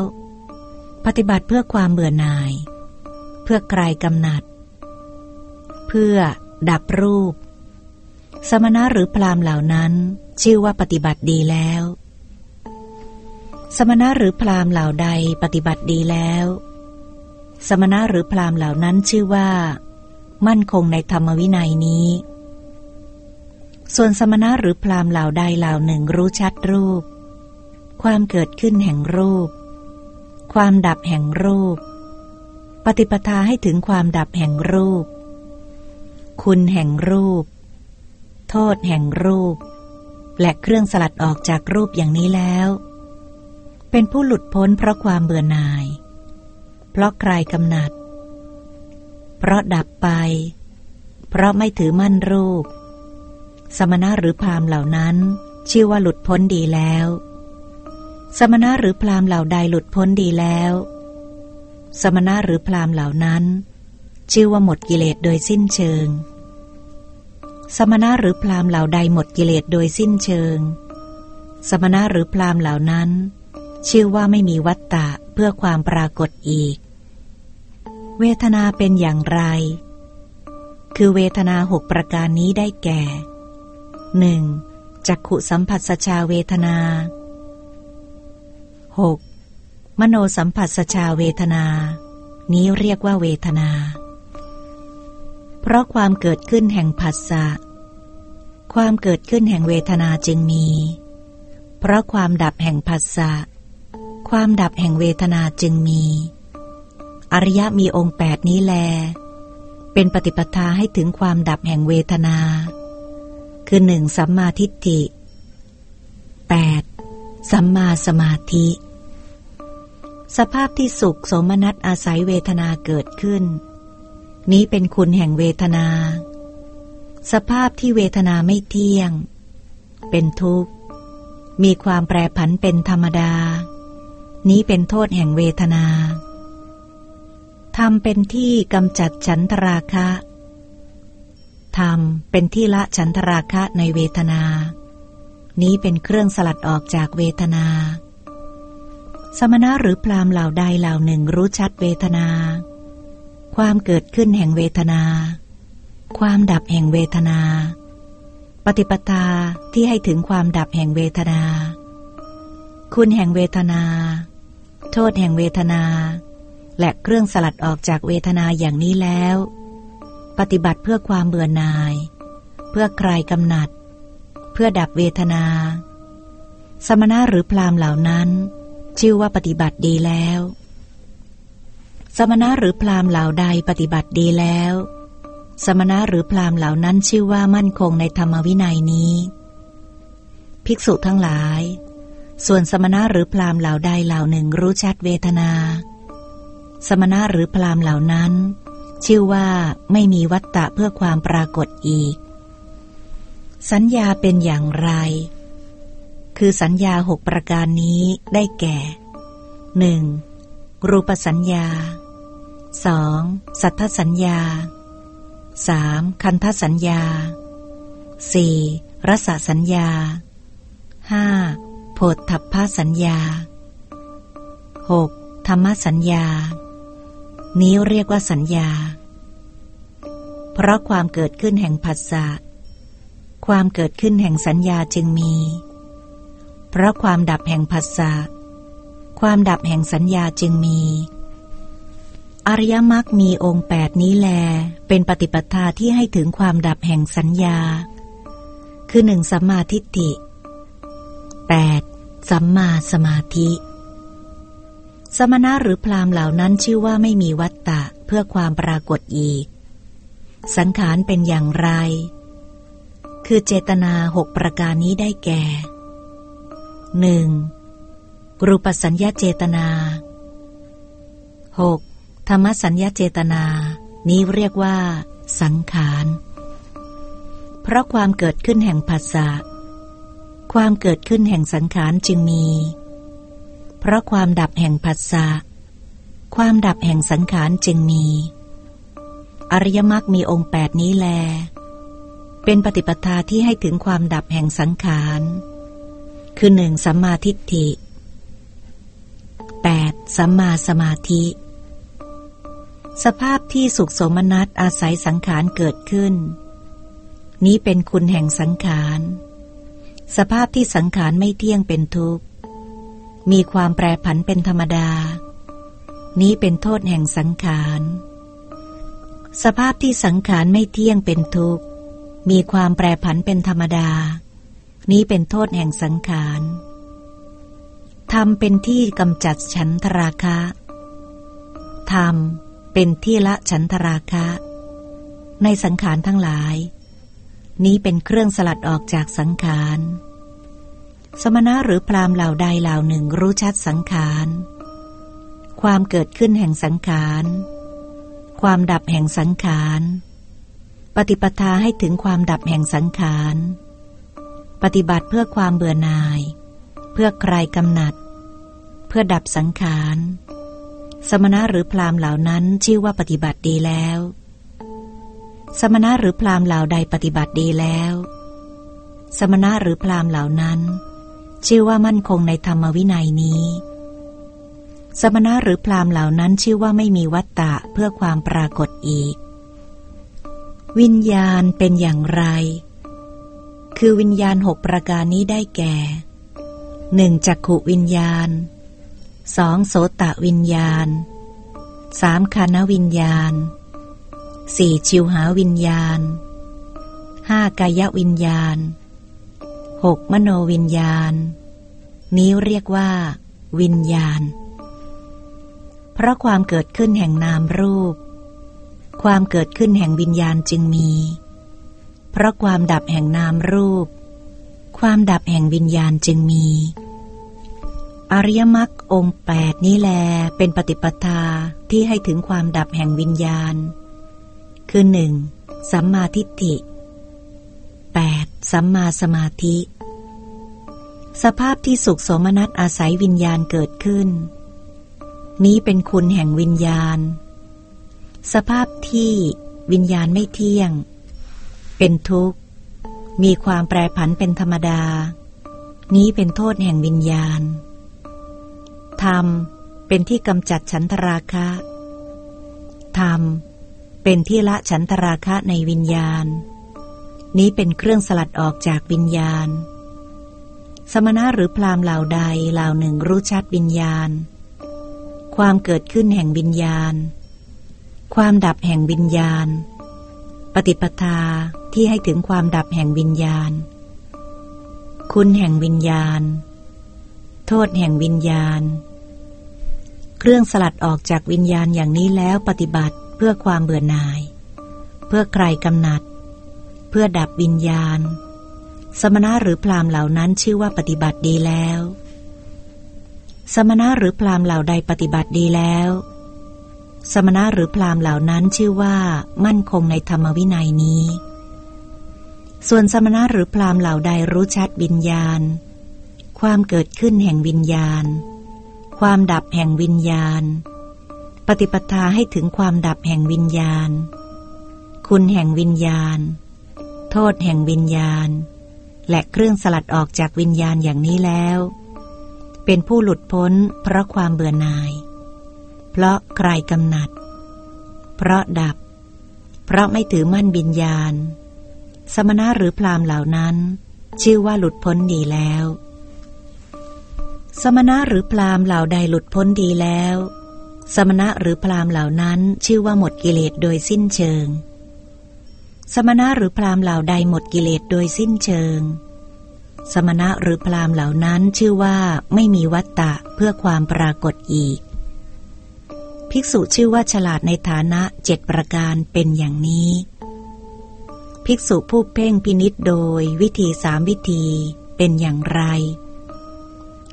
ปฏิบัติเพื่อความเบื่อหน่าย เพื่อคลายกำหนัด เพื่อดับรูป สมณะหรือพรามเหล่านั้นชื่อว่าปฏิบัติดีแล้ว สมณะหรือพรามเหล่าใดปฏิบัติดีแล้ว สมณะหรือพรามเหล่านั้นชื่อว่า มั่นคงในธรรมวินัยนี้ ส่วนสมณะหรือพรามเหล่าใดเหล่าหนึ่งรู้ชัดรูป ความเกิดขึ้นแห่งรูป ความดับแห่งรูป ปฏิปทาให้ถึงความดับแห่งรูป คุณแห่งรูป โทษแห่งรูป และเครื่องสลัดออกจากรูปอย่างนี้แล้ว เป็นผู้หลุดพ้นเพราะความเบื่อหน่าย เพราะคลายกำหนัด เพราะดับไป เพราะไม่ถือมั่นรูป สมณะหรือพรามเหล่านั้น ชื่อว่าหลุดพ้นดีแล้ว สมณะหรือพรามเหล่าใดหลุดพ้นดีแล้ว สมณะหรือพรามเหล่านั้น ชื่อว่าหมดกิเลสโดยสิ้นเชิง สมณะหรือพรามเหล่าใดหมดกิเลสโดยสิ้นเชิง สมณะหรือพรามเหล่านั้น ชื่อว่าไม่มีวัตตะเพื่อความปรากฏอีก เวทนาเป็นอย่างไร คือเวทนาหกประการนี้ได้แก่ หนึ่งจักขุสัมผัสสชาเวทนา 6. มโนสัมผัสสชาเวทนา นี้เรียกว่าเวทนา เพราะความเกิดขึ้นแห่งผัสสะความเกิดขึ้นแห่งเวทนาจึงมี เพราะความดับแห่งผัสสะความดับแห่งเวทนาจึงมี อริยะมีองค์แปดนี้แล เป็นปฏิปทาให้ถึงความดับแห่งเวทนา คือหนึ่งสัมมาทิฏฐิ 8. สัมมาสมาธิ สภาพที่สุขสมนัตอาศัยเวทนาเกิดขึ้น นี้เป็นคุณแห่งเวทนา สภาพที่เวทนาไม่เที่ยง เป็นทุกข์ มีความแปรผันเป็นธรรมดา นี้เป็นโทษแห่งเวทนาธรรมเป็นที่กำจัดฉันทราคะ ธรรม เป็นที่ละฉันทราคะในเวทนา นี้เป็นเครื่องสลัดออกจากเวทนา สมณะหรือพรามเหล่าใดเหล่าหนึ่งรู้ชัดเวทนา ความเกิดขึ้นแห่งเวทนา ความดับแห่งเวทนา ปฏิปทาที่ให้ถึงความดับแห่งเวทนา คุณแห่งเวทนา โทษแห่งเวทนา และเครื่องสลัดออกจากเวทนาอย่างนี้แล้ว ปฏิบัติเพื่อความเบื่อหน่าย เพื่อคลายกำหนัด เพื่อดับเวทนา สมณะหรือพรามเหล่านั้น ชื่อว่าปฏิบัติดีแล้ว สมณะหรือพรามเหล่าใดปฏิบัติดีแล้ว สมณะหรือพรามเหล่านั้นชื่อว่ามั่นคงในธรรมวินัยนี้ ภิกษุทั้งหลาย ส่วนสมณะหรือพรามเหล่าใดเหล่าหนึ่งรู้ชัดเวทนา สมณะหรือพรามเหล่านั้น ชื่อว่าไม่มีวัตตะเพื่อความปรากฏอีก สัญญาเป็นอย่างไร คือสัญญาหกประการนี้ได้แก่หนึ่งรูปสัญญาสองสัทธสัญญาสามคันธสัญญาสี่รสสัญญาห้าโพธพพสัญญาหกธรรมสัญญา นี้เรียกว่าสัญญา เพราะความเกิดขึ้นแห่งผัสสะความเกิดขึ้นแห่งสัญญาจึงมี เพราะความดับแห่งผัสสะความดับแห่งสัญญาจึงมี อริยมรรคมีองค์แปดนี้แล เป็นปฏิปทาที่ให้ถึงความดับแห่งสัญญา คือหนึ่งสัมมาทิฏฐิ 8. สัมมาสมาธิ สมณะหรือพรามเหล่านั้นชื่อว่าไม่มีวัตตะเพื่อความปรากฏอีก สังขารเป็นอย่างไร คือเจตนาหกประการนี้ได้แก่หนึ่งรูปสัญญาเจตนา 6. ธรรมสัญญาเจตนา นี้เรียกว่า สังขาร เพราะความเกิดขึ้นแห่งภาษาความเกิดขึ้นแห่งสังขารจึงมี เพราะความดับแห่งภาษาความดับแห่งสังขารจึงมี อริยมรรคมีองค์แปดนี้แล เป็นปฏิปทาที่ให้ถึงความดับแห่งสังขารคือหนึ่งสัมมาทิฏฐิ 8. สัมมาสมาธิ สภาพที่สุขสมนัตอาศัยสังขารเกิดขึ้น นี้เป็นคุณแห่งสังขาร สภาพที่สังขารไม่เที่ยงเป็นทุกข์ มีความแปรผันเป็นธรรมดา นี้เป็นโทษแห่งสังขาร สภาพที่สังขารไม่เที่ยงเป็นทุกข์ มีความแปรผันเป็นธรรมดา นี้เป็นโทษแห่งสังขารธรรมเป็นที่กำจัดฉันทราคะ ธรรมเป็นที่ละฉันทราคะ ในสังขารทั้งหลาย นี้เป็นเครื่องสลัดออกจากสังขาร สมณะหรือพรามเหล่าใดเหล่าหนึ่งรู้ชัดสังขาร ความเกิดขึ้นแห่งสังขาร ความดับแห่งสังขาร ปฏิปทาให้ถึงความดับแห่งสังขาร ปฏิบัติเพื่อความเบื่อหน่าย เพื่อใครกำหนัด เพื่อดับสังขาร สมณะหรือพรามเหล่านั้นชื่อว่าปฏิบัติดีแล้ว สมณะหรือพรามเหล่าใดปฏิบัติดีแล้ว สมณะหรือพรามเหล่านั้น ชื่อว่ามั่นคงในธรรมวินัยนี้ สมณะหรือพรามเหล่านั้นชื่อว่าไม่มีวัตตะเพื่อความปรากฏอีก วิญญาณเป็นอย่างไร คือวิญญาณหกประการนี้ได้แก่หนึ่งจักขุวิญญาณสองโสตะวิญญาณสามคานวิญญาณสี่ชิวหาวิญญาณห้ากายวิญญาณ หกมโนวิญญาณ นี้เรียกว่า วิญญาณ เพราะความเกิดขึ้นแห่งนามรูป ความเกิดขึ้นแห่งวิญญาณจึงมี เพราะความดับแห่งนามรูป ความดับแห่งวิญญาณจึงมี อริยมรรคองค์แปดนี้แลเป็นปฏิปทาที่ให้ถึงความดับแห่งวิญญาณ คือหนึ่งสัมมาทิฏฐิ สัมมาสมาธิ สภาพที่สุขสมนัตอาศัยวิญญาณเกิดขึ้น นี้เป็นคุณแห่งวิญญาณ สภาพที่วิญญาณไม่เที่ยง เป็นทุกข์ มีความแปรผันเป็นธรรมดา นี้เป็นโทษแห่งวิญญาณ ธรรมเป็นที่กำจัดฉันทราคะ ธรรมเป็นที่ละฉันทราคะในวิญญาณ นี้เป็นเครื่องสลัดออกจากวิญญาณ สมณะหรือพรามเหล่าใดเหล่าหนึ่งรู้ชัดวิญญาณ ความเกิดขึ้นแห่งวิญญาณ ความดับแห่งวิญญาณ ปฏิปทาที่ให้ถึงความดับแห่งวิญญาณ คุณแห่งวิญญาณ โทษแห่งวิญญาณ เครื่องสลัดออกจากวิญญาณอย่างนี้แล้วปฏิบัติเพื่อความเบื่อหน่าย เพื่อใครกำหนัด เพื่อดับวิญญาณ สมณะหรือพรามเหล่านั้นชื่อว่าปฏิบัติดีแล้ว สมณะหรือพรามเหล่าใดปฏิบัติดีแล้ว สมณะหรือพรามเหล่านั้นชื่อว่ามั่นคงในธรรมวินัยนี้ ส่วนสมณะหรือพรามเหล่าใดรู้ชัดวิญญาณ ความเกิดขึ้นแห่งวิญญาณ ความดับแห่งวิญญาณ ปฏิปทาให้ถึงความดับแห่งวิญญาณ คุณแห่งวิญญาณ โทษแห่งวิญญาณ และเครื่องสลัดออกจากวิญญาณอย่างนี้แล้ว เป็นผู้หลุดพ้นเพราะความเบื่อหน่าย เพราะใครกำหนัด เพราะดับ เพราะไม่ถือมั่นวิญญาณ สมณะหรือพรามเหล่านั้น ชื่อว่าหลุดพ้นดีแล้ว สมณะหรือพรามเหล่าใดหลุดพ้นดีแล้ว สมณะหรือพรามเหล่านั้นชื่อว่าหมดกิเลสโดยสิ้นเชิง สมณะหรือพราหมเหล่าใดหมดกิเลสโดยสิ้นเชิง สมณะหรือพราหมเหล่านั้นชื่อว่าไม่มีวัตตะเพื่อความปรากฏอีก ภิกษุชื่อว่าฉลาดในฐานะเจ็ดประการเป็นอย่างนี้ ภิกษุผู้เพ่งพินิษโดยวิธีสามวิธีเป็นอย่างไร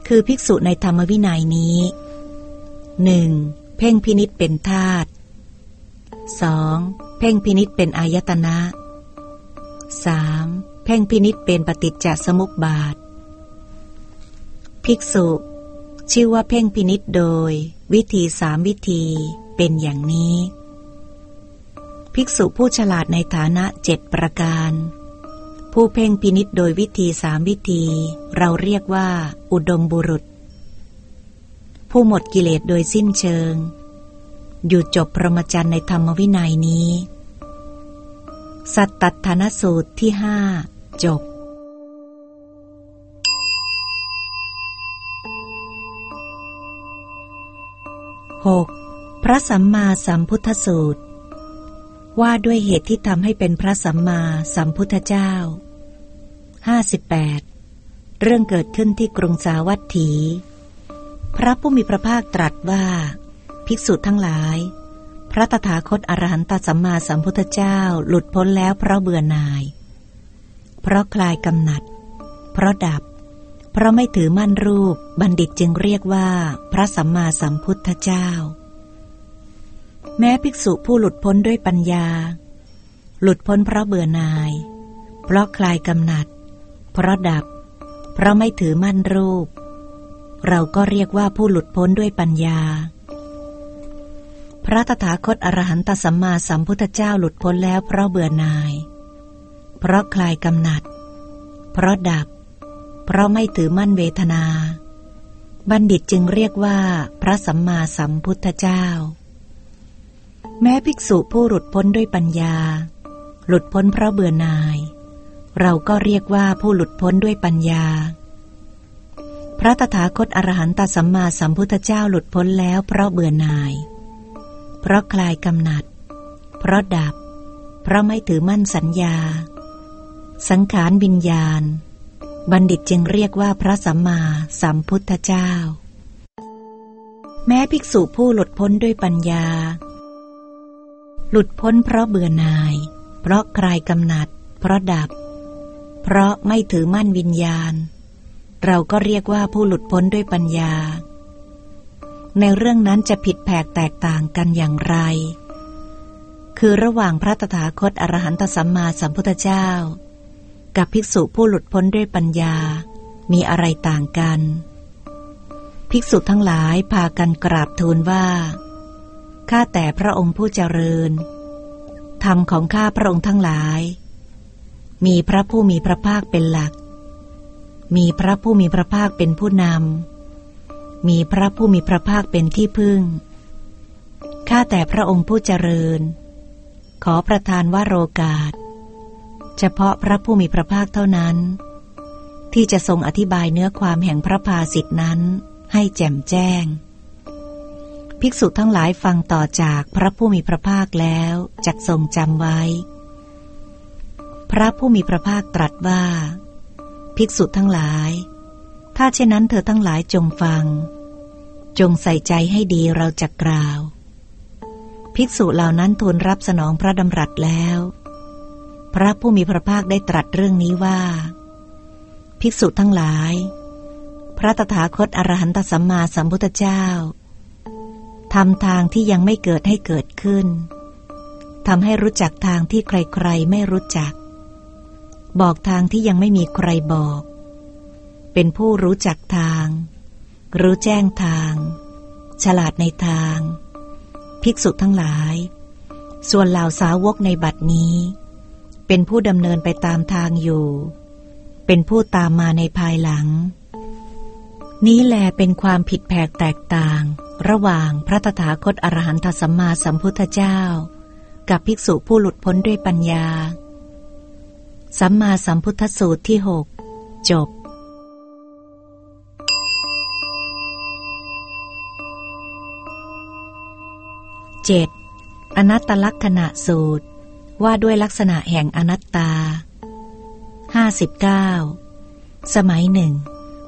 คือภิกษุในธรรมวินัยนี้หนึ่งเพ่งพินิษเป็นธาตุสอง เพ่งพินิษเป็นอายตนะสามเพ่งพินิษเป็นปฏิจจสมุปบาท ภิกษุ ชื่อว่าเพ่งพินิษโดย วิธีสามวิธีเป็นอย่างนี้ ภิกษุผู้ฉลาดในฐานะเจ็ดประการ ผู้เพ่งพินิษโดยวิธีสามวิธี เราเรียกว่า อุดมบุรุษ ผู้หมดกิเลสโดยสิ้นเชิง อยู่จบพรหมจรรย์ในธรรมวินัยนี้ สัตตธนสูตรที่ห้าจบ 6. พระสัมมาสัมพุทธสูตร ว่าด้วยเหตุที่ทำให้เป็นพระสัมมาสัมพุทธเจ้า 58. เรื่องเกิดขึ้นที่กรุงสาวัตถี พระผู้มีพระภาคตรัสว่า ภิกษุทั้งหลาย พระตถาคตอรหันตสัมมาสัมพุทธเจ้าหลุดพ้นแล้วเพราะเบื่อหน่าย เพราะคลายกำหนัด เพราะดับ เพราะไม่ถือมั่นรูปบัณฑิตจึงเรียกว่า พระสัมมาสัมพุทธเจ้า แม้ภิกษุผู้หลุดพ้นด้วยปัญญา หลุดพ้นเพราะเบื่อหน่าย เพราะคลายกำหนัด เพราะดับ เพราะไม่ถือมั่นรูป เราก็เรียกว่าผู้หลุดพ้นด้วยปัญญา พระตถาคตอรหันตสัมมาสัมพุทธเจ้าหลุดพ้นแล้วเพราะเบื่อหน่าย เพราะคลายกำหนัด เพราะดับ เพราะไม่ถือมั่นเวทนา บัณฑิตจึงเรียกว่าพระสัมมาสัมพุทธเจ้า แม้ภิกษุผู้หลุดพ้นด้วยปัญญา หลุดพ้นเพราะเบื่อหน่าย เราก็เรียกว่าผู้หลุดพ้นด้วยปัญญา พระตถาคตอรหันตสัมมาสัมพุทธเจ้าหลุดพ้นแล้วเพราะเบื่อหน่าย เพราะคลายกำหนัด เพราะดับ เพราะไม่ถือมั่นสัญญา สังขารวิญญาณ บัณฑิตจึงเรียกว่าพระสัมมาสัมพุทธเจ้า แม้ภิกษุผู้หลุดพ้นด้วยปัญญา หลุดพ้นเพราะเบื่อหน่าย เพราะคลายกำหนัด เพราะดับ เพราะไม่ถือมั่นวิญญาณ เราก็เรียกว่าผู้หลุดพ้นด้วยปัญญา ในเรื่องนั้นจะผิดแผกแตกต่างกันอย่างไร คือระหว่างพระตถาคตอรหันตสัมมาสัมพุทธเจ้า กับภิกษุผู้หลุดพ้นด้วยปัญญา มีอะไรต่างกัน ภิกษุทั้งหลายพากันกราบทูลว่า ข้าแต่พระองค์ผู้เจริญ ธรรมของข้าพระองค์ทั้งหลาย มีพระผู้มีพระภาคเป็นหลัก มีพระผู้มีพระภาคเป็นผู้นำ มีพระผู้มีพระภาคเป็นที่พึ่ง ข้าแต่พระองค์ผู้เจริญ ขอประทานว่าโรกาส เฉพาะพระผู้มีพระภาคเท่านั้น ที่จะทรงอธิบายเนื้อความแห่งพระภาสิทธินั้นให้แจ่มแจ้ง ภิกษุทั้งหลายฟังต่อจากพระผู้มีพระภาคแล้วจักทรงจำไว้ พระผู้มีพระภาคตรัสว่า ภิกษุทั้งหลาย ถ้าเช่นนั้นเธอทั้งหลายจงฟัง จงใส่ใจให้ดีเราจะกล่าว ภิกษุเหล่านั้นทูลรับสนองพระดำรัสแล้ว พระผู้มีพระภาคได้ตรัสเรื่องนี้ว่า ภิกษุทั้งหลาย พระตถาคตอรหันตสัมมาสัมพุทธเจ้าทำทางที่ยังไม่เกิดให้เกิดขึ้นทำให้รู้จักทางที่ใครๆไม่รู้จัก บอกทางที่ยังไม่มีใครบอก เป็นผู้รู้จักทาง รู้แจ้งทาง ฉลาดในทาง ภิกษุทั้งหลาย ส่วนเหล่าสาวกในบัดนี้ เป็นผู้ดำเนินไปตามทางอยู่ เป็นผู้ตามมาในภายหลัง นี้แลเป็นความผิดแผกแตกต่าง ระหว่างพระตถาคตอรหันตสัมมาสัมพุทธเจ้า กับภิกษุผู้หลุดพ้นด้วยปัญญา สัมมาสัมพุทธสูตรที่หกจบ 7. อนัตตลักษณะสูตร ว่าด้วยลักษณะแห่งอนัตตา 59 สมัยหนึ่ง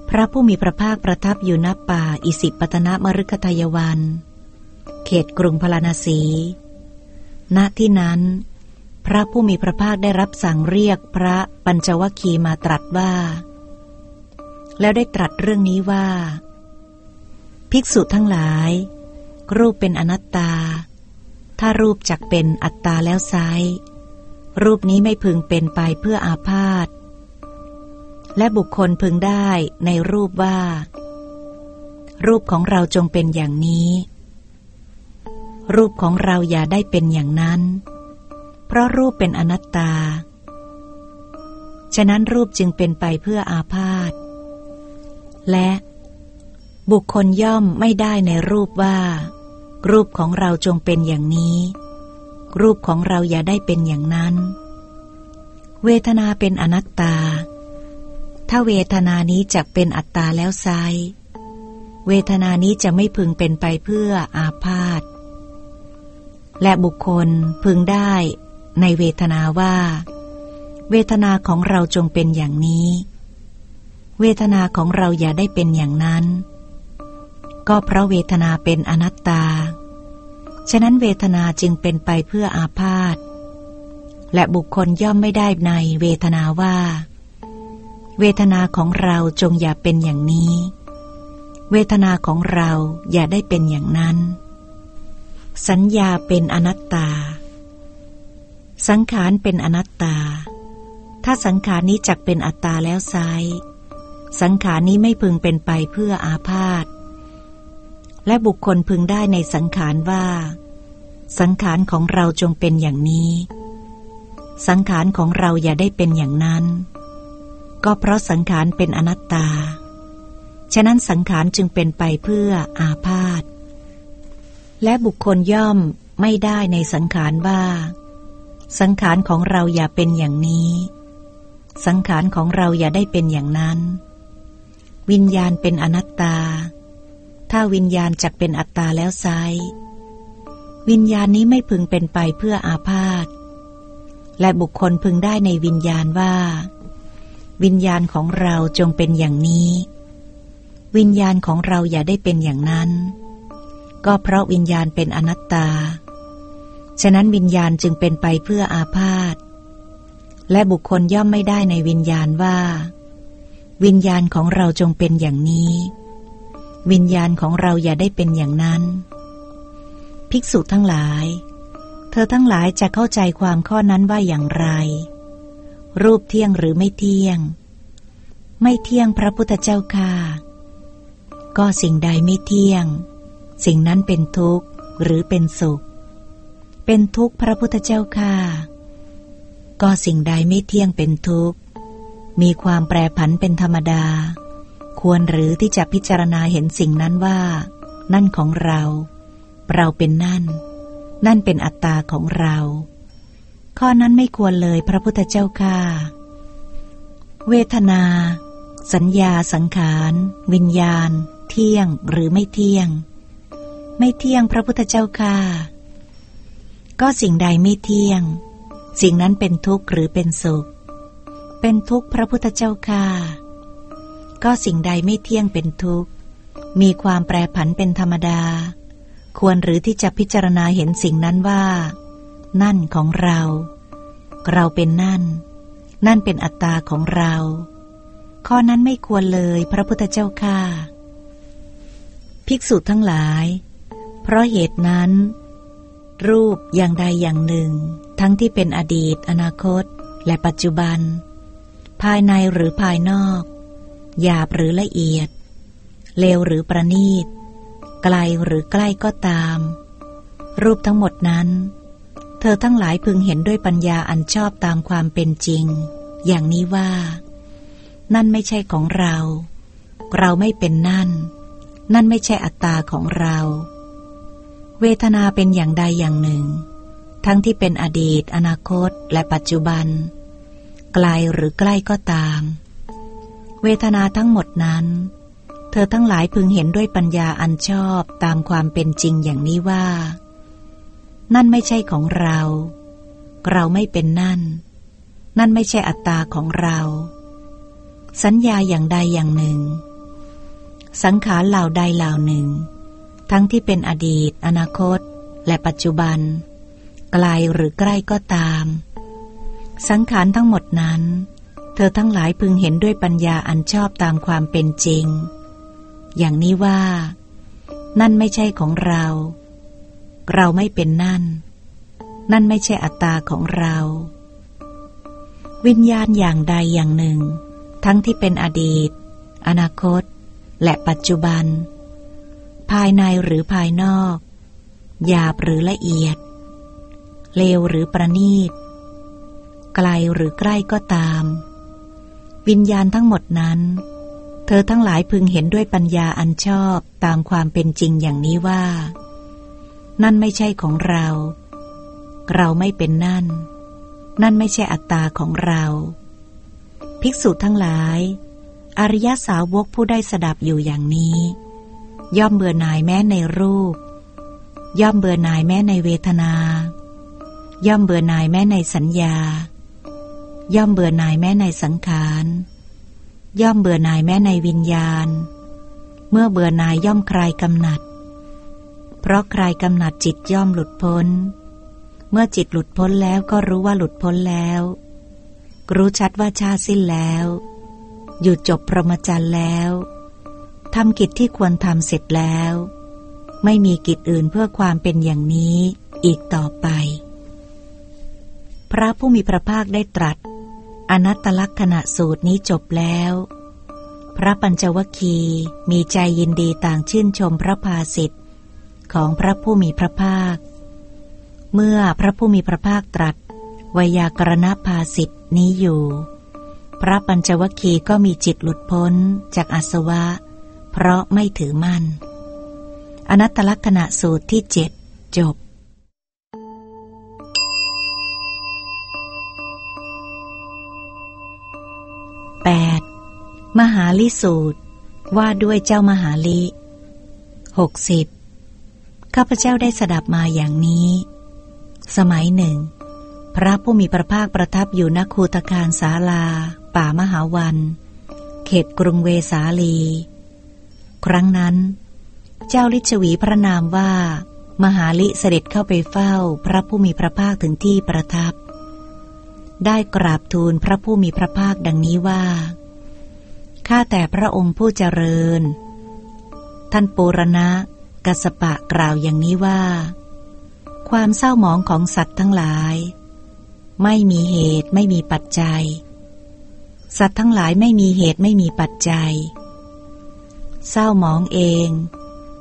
พระผู้มีพระภาคประทับอยู่ณป่าอิสิปตนะมฤคทายวัน เขตกรุงพาราณสี ณที่นั้น พระผู้มีพระภาคได้รับสั่งเรียกพระปัญจวคีมาตรัสว่า แล้วได้ตรัสเรื่องนี้ว่า ภิกษุทั้งหลายรูปเป็นอนัตตา ถ้ารูปจักเป็นอัตตาแล้วไซรูปนี้ไม่พึงเป็นไปเพื่ออาพาธและบุคคลพึงได้ในรูปว่า รูปของเราจงเป็นอย่างนี้ รูปของเราอย่าได้เป็นอย่างนั้น เพราะรูปเป็นอนัตตา ฉะนั้นรูปจึงเป็นไปเพื่ออาพาธและบุคคลย่อมไม่ได้ในรูปว่า รูปของเราจงเป็นอย่างนี้ รูปของเราอย่าได้เป็นอย่างนั้น เวทนาเป็นอนัตตา ถ้าเวทนานี้จะเป็นอัตตาแล้วไซเวทนานี้จะไม่พึงเป็นไปเพื่ออาพาธและบุคคลพึงได้ในเวทนาว่า เวทนาของเราจงเป็นอย่างนี้ เวทนาของเราอย่าได้เป็นอย่างนั้น ก็เพราะเวทนาเป็นอนัตตา ฉะนั้นเวทนาจึงเป็นไปเพื่ออาพาธ และบุคคลย่อมไม่ได้ในเวทนาว่า เวทนาของเราจงอย่าเป็นอย่างนี้ เวทนาของเราอย่าได้เป็นอย่างนั้น สัญญาเป็นอนัตตา สังขารเป็นอนัตตา ถ้าสังขารนี้จักเป็นอัตตาแล้วไซสังขารนี้ไม่พึงเป็นไปเพื่ออาพาธ และบุคคลพึงได้ในสังขารว่า สังขารของเราจงเป็นอย่างนี้ สังขารของเราอย่าได้เป็นอย่างนั้น ก็เพราะสังขารเป็นอนัตตา ฉะนั้นสังขารจึงเป็นไปเพื่ออาพาธและบุคคลย่อมไม่ได้ในสังขารว่า สังขารของเราอย่าเป็นอย่างนี้ สังขารของเราอย่าได้เป็นอย่างนั้น วิญญาณเป็นอนัตตา ถ้าวิญญาณจักเป็นอัตตาแล้วไซวิญญาณนี้ไม่พึงเป็นไปเพื่ออาพาธและบุคคลพึงได้ในวิญญาณว่า วิญญาณของเราจงเป็นอย่างนี้ วิญญาณของเราอย่าได้เป็นอย่างนั้น ก็เพราะวิญญาณเป็นอนัตตา ฉะนั้นวิญญาณจึงเป็นไปเพื่ออาพาธและบุคคลย่อมไม่ได้ในวิญญาณว่า วิญญาณของเราจงเป็นอย่างนี้ วิญญาณของเราอย่าได้เป็นอย่างนั้น ภิกษุทั้งหลาย เธอทั้งหลายจะเข้าใจความข้อนั้นว่าอย่างไร รูปเที่ยงหรือไม่เที่ยง ไม่เที่ยงพระพุทธเจ้าค่ะก็สิ่งใดไม่เที่ยง สิ่งนั้นเป็นทุกข์หรือเป็นสุข เป็นทุกข์พระพุทธเจ้าค่ะก็สิ่งใดไม่เที่ยงเป็นทุกข์มีความแปรผันเป็นธรรมดา ควรหรือที่จะพิจารณาเห็นสิ่งนั้นว่า นั่นของเรา เราเป็นนั่น นั่นเป็นอัตตาของเรา ข้อนั้นไม่ควรเลยพระพุทธเจ้าค่ะเวทนา สัญญาสังขาร วิญญาณ เที่ยงหรือไม่เที่ยง ไม่เที่ยงพระพุทธเจ้าค่ะก็สิ่งใดไม่เที่ยง สิ่งนั้นเป็นทุกข์หรือเป็นสุข เป็นทุกข์พระพุทธเจ้าค่ะ ก็สิ่งใดไม่เที่ยงเป็นทุกข์ มีความแปรผันเป็นธรรมดา ควรหรือที่จะพิจารณาเห็นสิ่งนั้นว่า นั่นของเรา เราเป็นนั่น นั่นเป็นอัตตาของเรา ข้อนั้นไม่ควรเลยพระพุทธเจ้าค่าภิกษุทั้งหลาย เพราะเหตุนั้น รูปอย่างใดอย่างหนึ่ง ทั้งที่เป็นอดีต อนาคต และปัจจุบัน ภายในหรือภายนอก หยาบหรือละเอียด เลวหรือประณีต ไกลหรือใกล้ก็ตาม รูปทั้งหมดนั้น เธอทั้งหลายพึงเห็นด้วยปัญญาอันชอบตามความเป็นจริง อย่างนี้ว่า นั่นไม่ใช่ของเรา เราไม่เป็นนั่น นั่นไม่ใช่อัตตาของเรา เวทนาเป็นอย่างใดอย่างหนึ่ง ทั้งที่เป็นอดีต อนาคต และปัจจุบัน ไกลหรือใกล้ก็ตาม เวทนาทั้งหมดนั้น เธอทั้งหลายพึงเห็นด้วยปัญญาอันชอบตามความเป็นจริงอย่างนี้ว่า นั่นไม่ใช่ของเรา เราไม่เป็นนั่น นั่นไม่ใช่อัตตาของเรา สัญญาอย่างใดอย่างหนึ่ง สังขารเหล่าใดเหล่าหนึ่ง ทั้งที่เป็นอดีต อนาคต และปัจจุบันไกลหรือใกล้ก็ตาม สังขารทั้งหมดนั้น ธอทั้งหลายพึงเห็นด้วยปัญญาอันชอบตามความเป็นจริง อย่างนี้ว่า นั่นไม่ใช่ของเรา เราไม่เป็นนั่น นั่นไม่ใช่อัตตาของเรา วิญญาณอย่างใดอย่างหนึ่ง ทั้งที่เป็นอดีต อนาคต และปัจจุบัน ภายในหรือภายนอก หยาบหรือละเอียด เลวหรือประณีต ไกลหรือใกล้ก็ตาม วิญญาณทั้งหมดนั้น เธอทั้งหลายพึงเห็นด้วยปัญญาอันชอบตามความเป็นจริงอย่างนี้ว่า นั่นไม่ใช่ของเรา เราไม่เป็นนั่น นั่นไม่ใช่อัตตาของเรา ภิกษุทั้งหลาย อริยสาวกผู้ได้สดับอยู่อย่างนี้ ย่อมเบื่อหน่ายแม้ในรูป ย่อมเบื่อหน่ายแม้ในเวทนา ย่อมเบื่อหน่ายแม้ในสัญญา ย่อมเบื่อหน่ายแม้ในสังขาร ย่อมเบื่อหน่ายแม้ในวิญญาณ เมื่อเบื่อหน่ายย่อมคลายกำหนัด เพราะคลายกำหนัดจิตย่อมหลุดพ้น เมื่อจิตหลุดพ้นแล้วก็รู้ว่าหลุดพ้นแล้ว รู้ชัดว่าชาสิ้นแล้ว อยู่จบพรหมจรรย์แล้วทำกิจที่ควรทำเสร็จแล้ว ไม่มีกิจอื่นเพื่อความเป็นอย่างนี้อีกต่อไป พระผู้มีพระภาคได้ตรัส อนัตตลักษณะสูตรนี้จบแล้ว พระปัญจวคีมีใจยินดีต่างชื่นชมพระภาสิทธิ์ของพระผู้มีพระภาค เมื่อพระผู้มีพระภาคตรัสวยากรณภาสิทธิ์นี้อยู่ พระปัญจวคีก็มีจิตหลุดพ้นจากอาสวะ เพราะไม่ถือมั่น อนัตตลักษณะสูตรที่เจ็ดจบ 8. มหาลิสูตร ว่าด้วยเจ้ามหาลิหกสิบข้าพเจ้าได้สดับมาอย่างนี้ สมัยหนึ่ง พระผู้มีพระภาคประทับอยู่ณคูตคารสาลา ป่ามหาวัน เขตกรุงเวสาลี ครั้งนั้น เจ้าลิชวีพระนามว่า มหาลิเสด็จเข้าไปเฝ้าพระผู้มีพระภาคถึงที่ประทับ ได้กราบทูลพระผู้มีพระภาคดังนี้ว่า ข้าแต่พระองค์ผู้เจริญ ท่านปุรณะกัสปะกล่าวอย่างนี้ว่า ความเศร้าหมองของสัตว์ทั้งหลาย ไม่มีเหตุไม่มีปัจจัย สัตว์ทั้งหลายไม่มีเหตุไม่มีปัจจัย เศร้าหมองเอง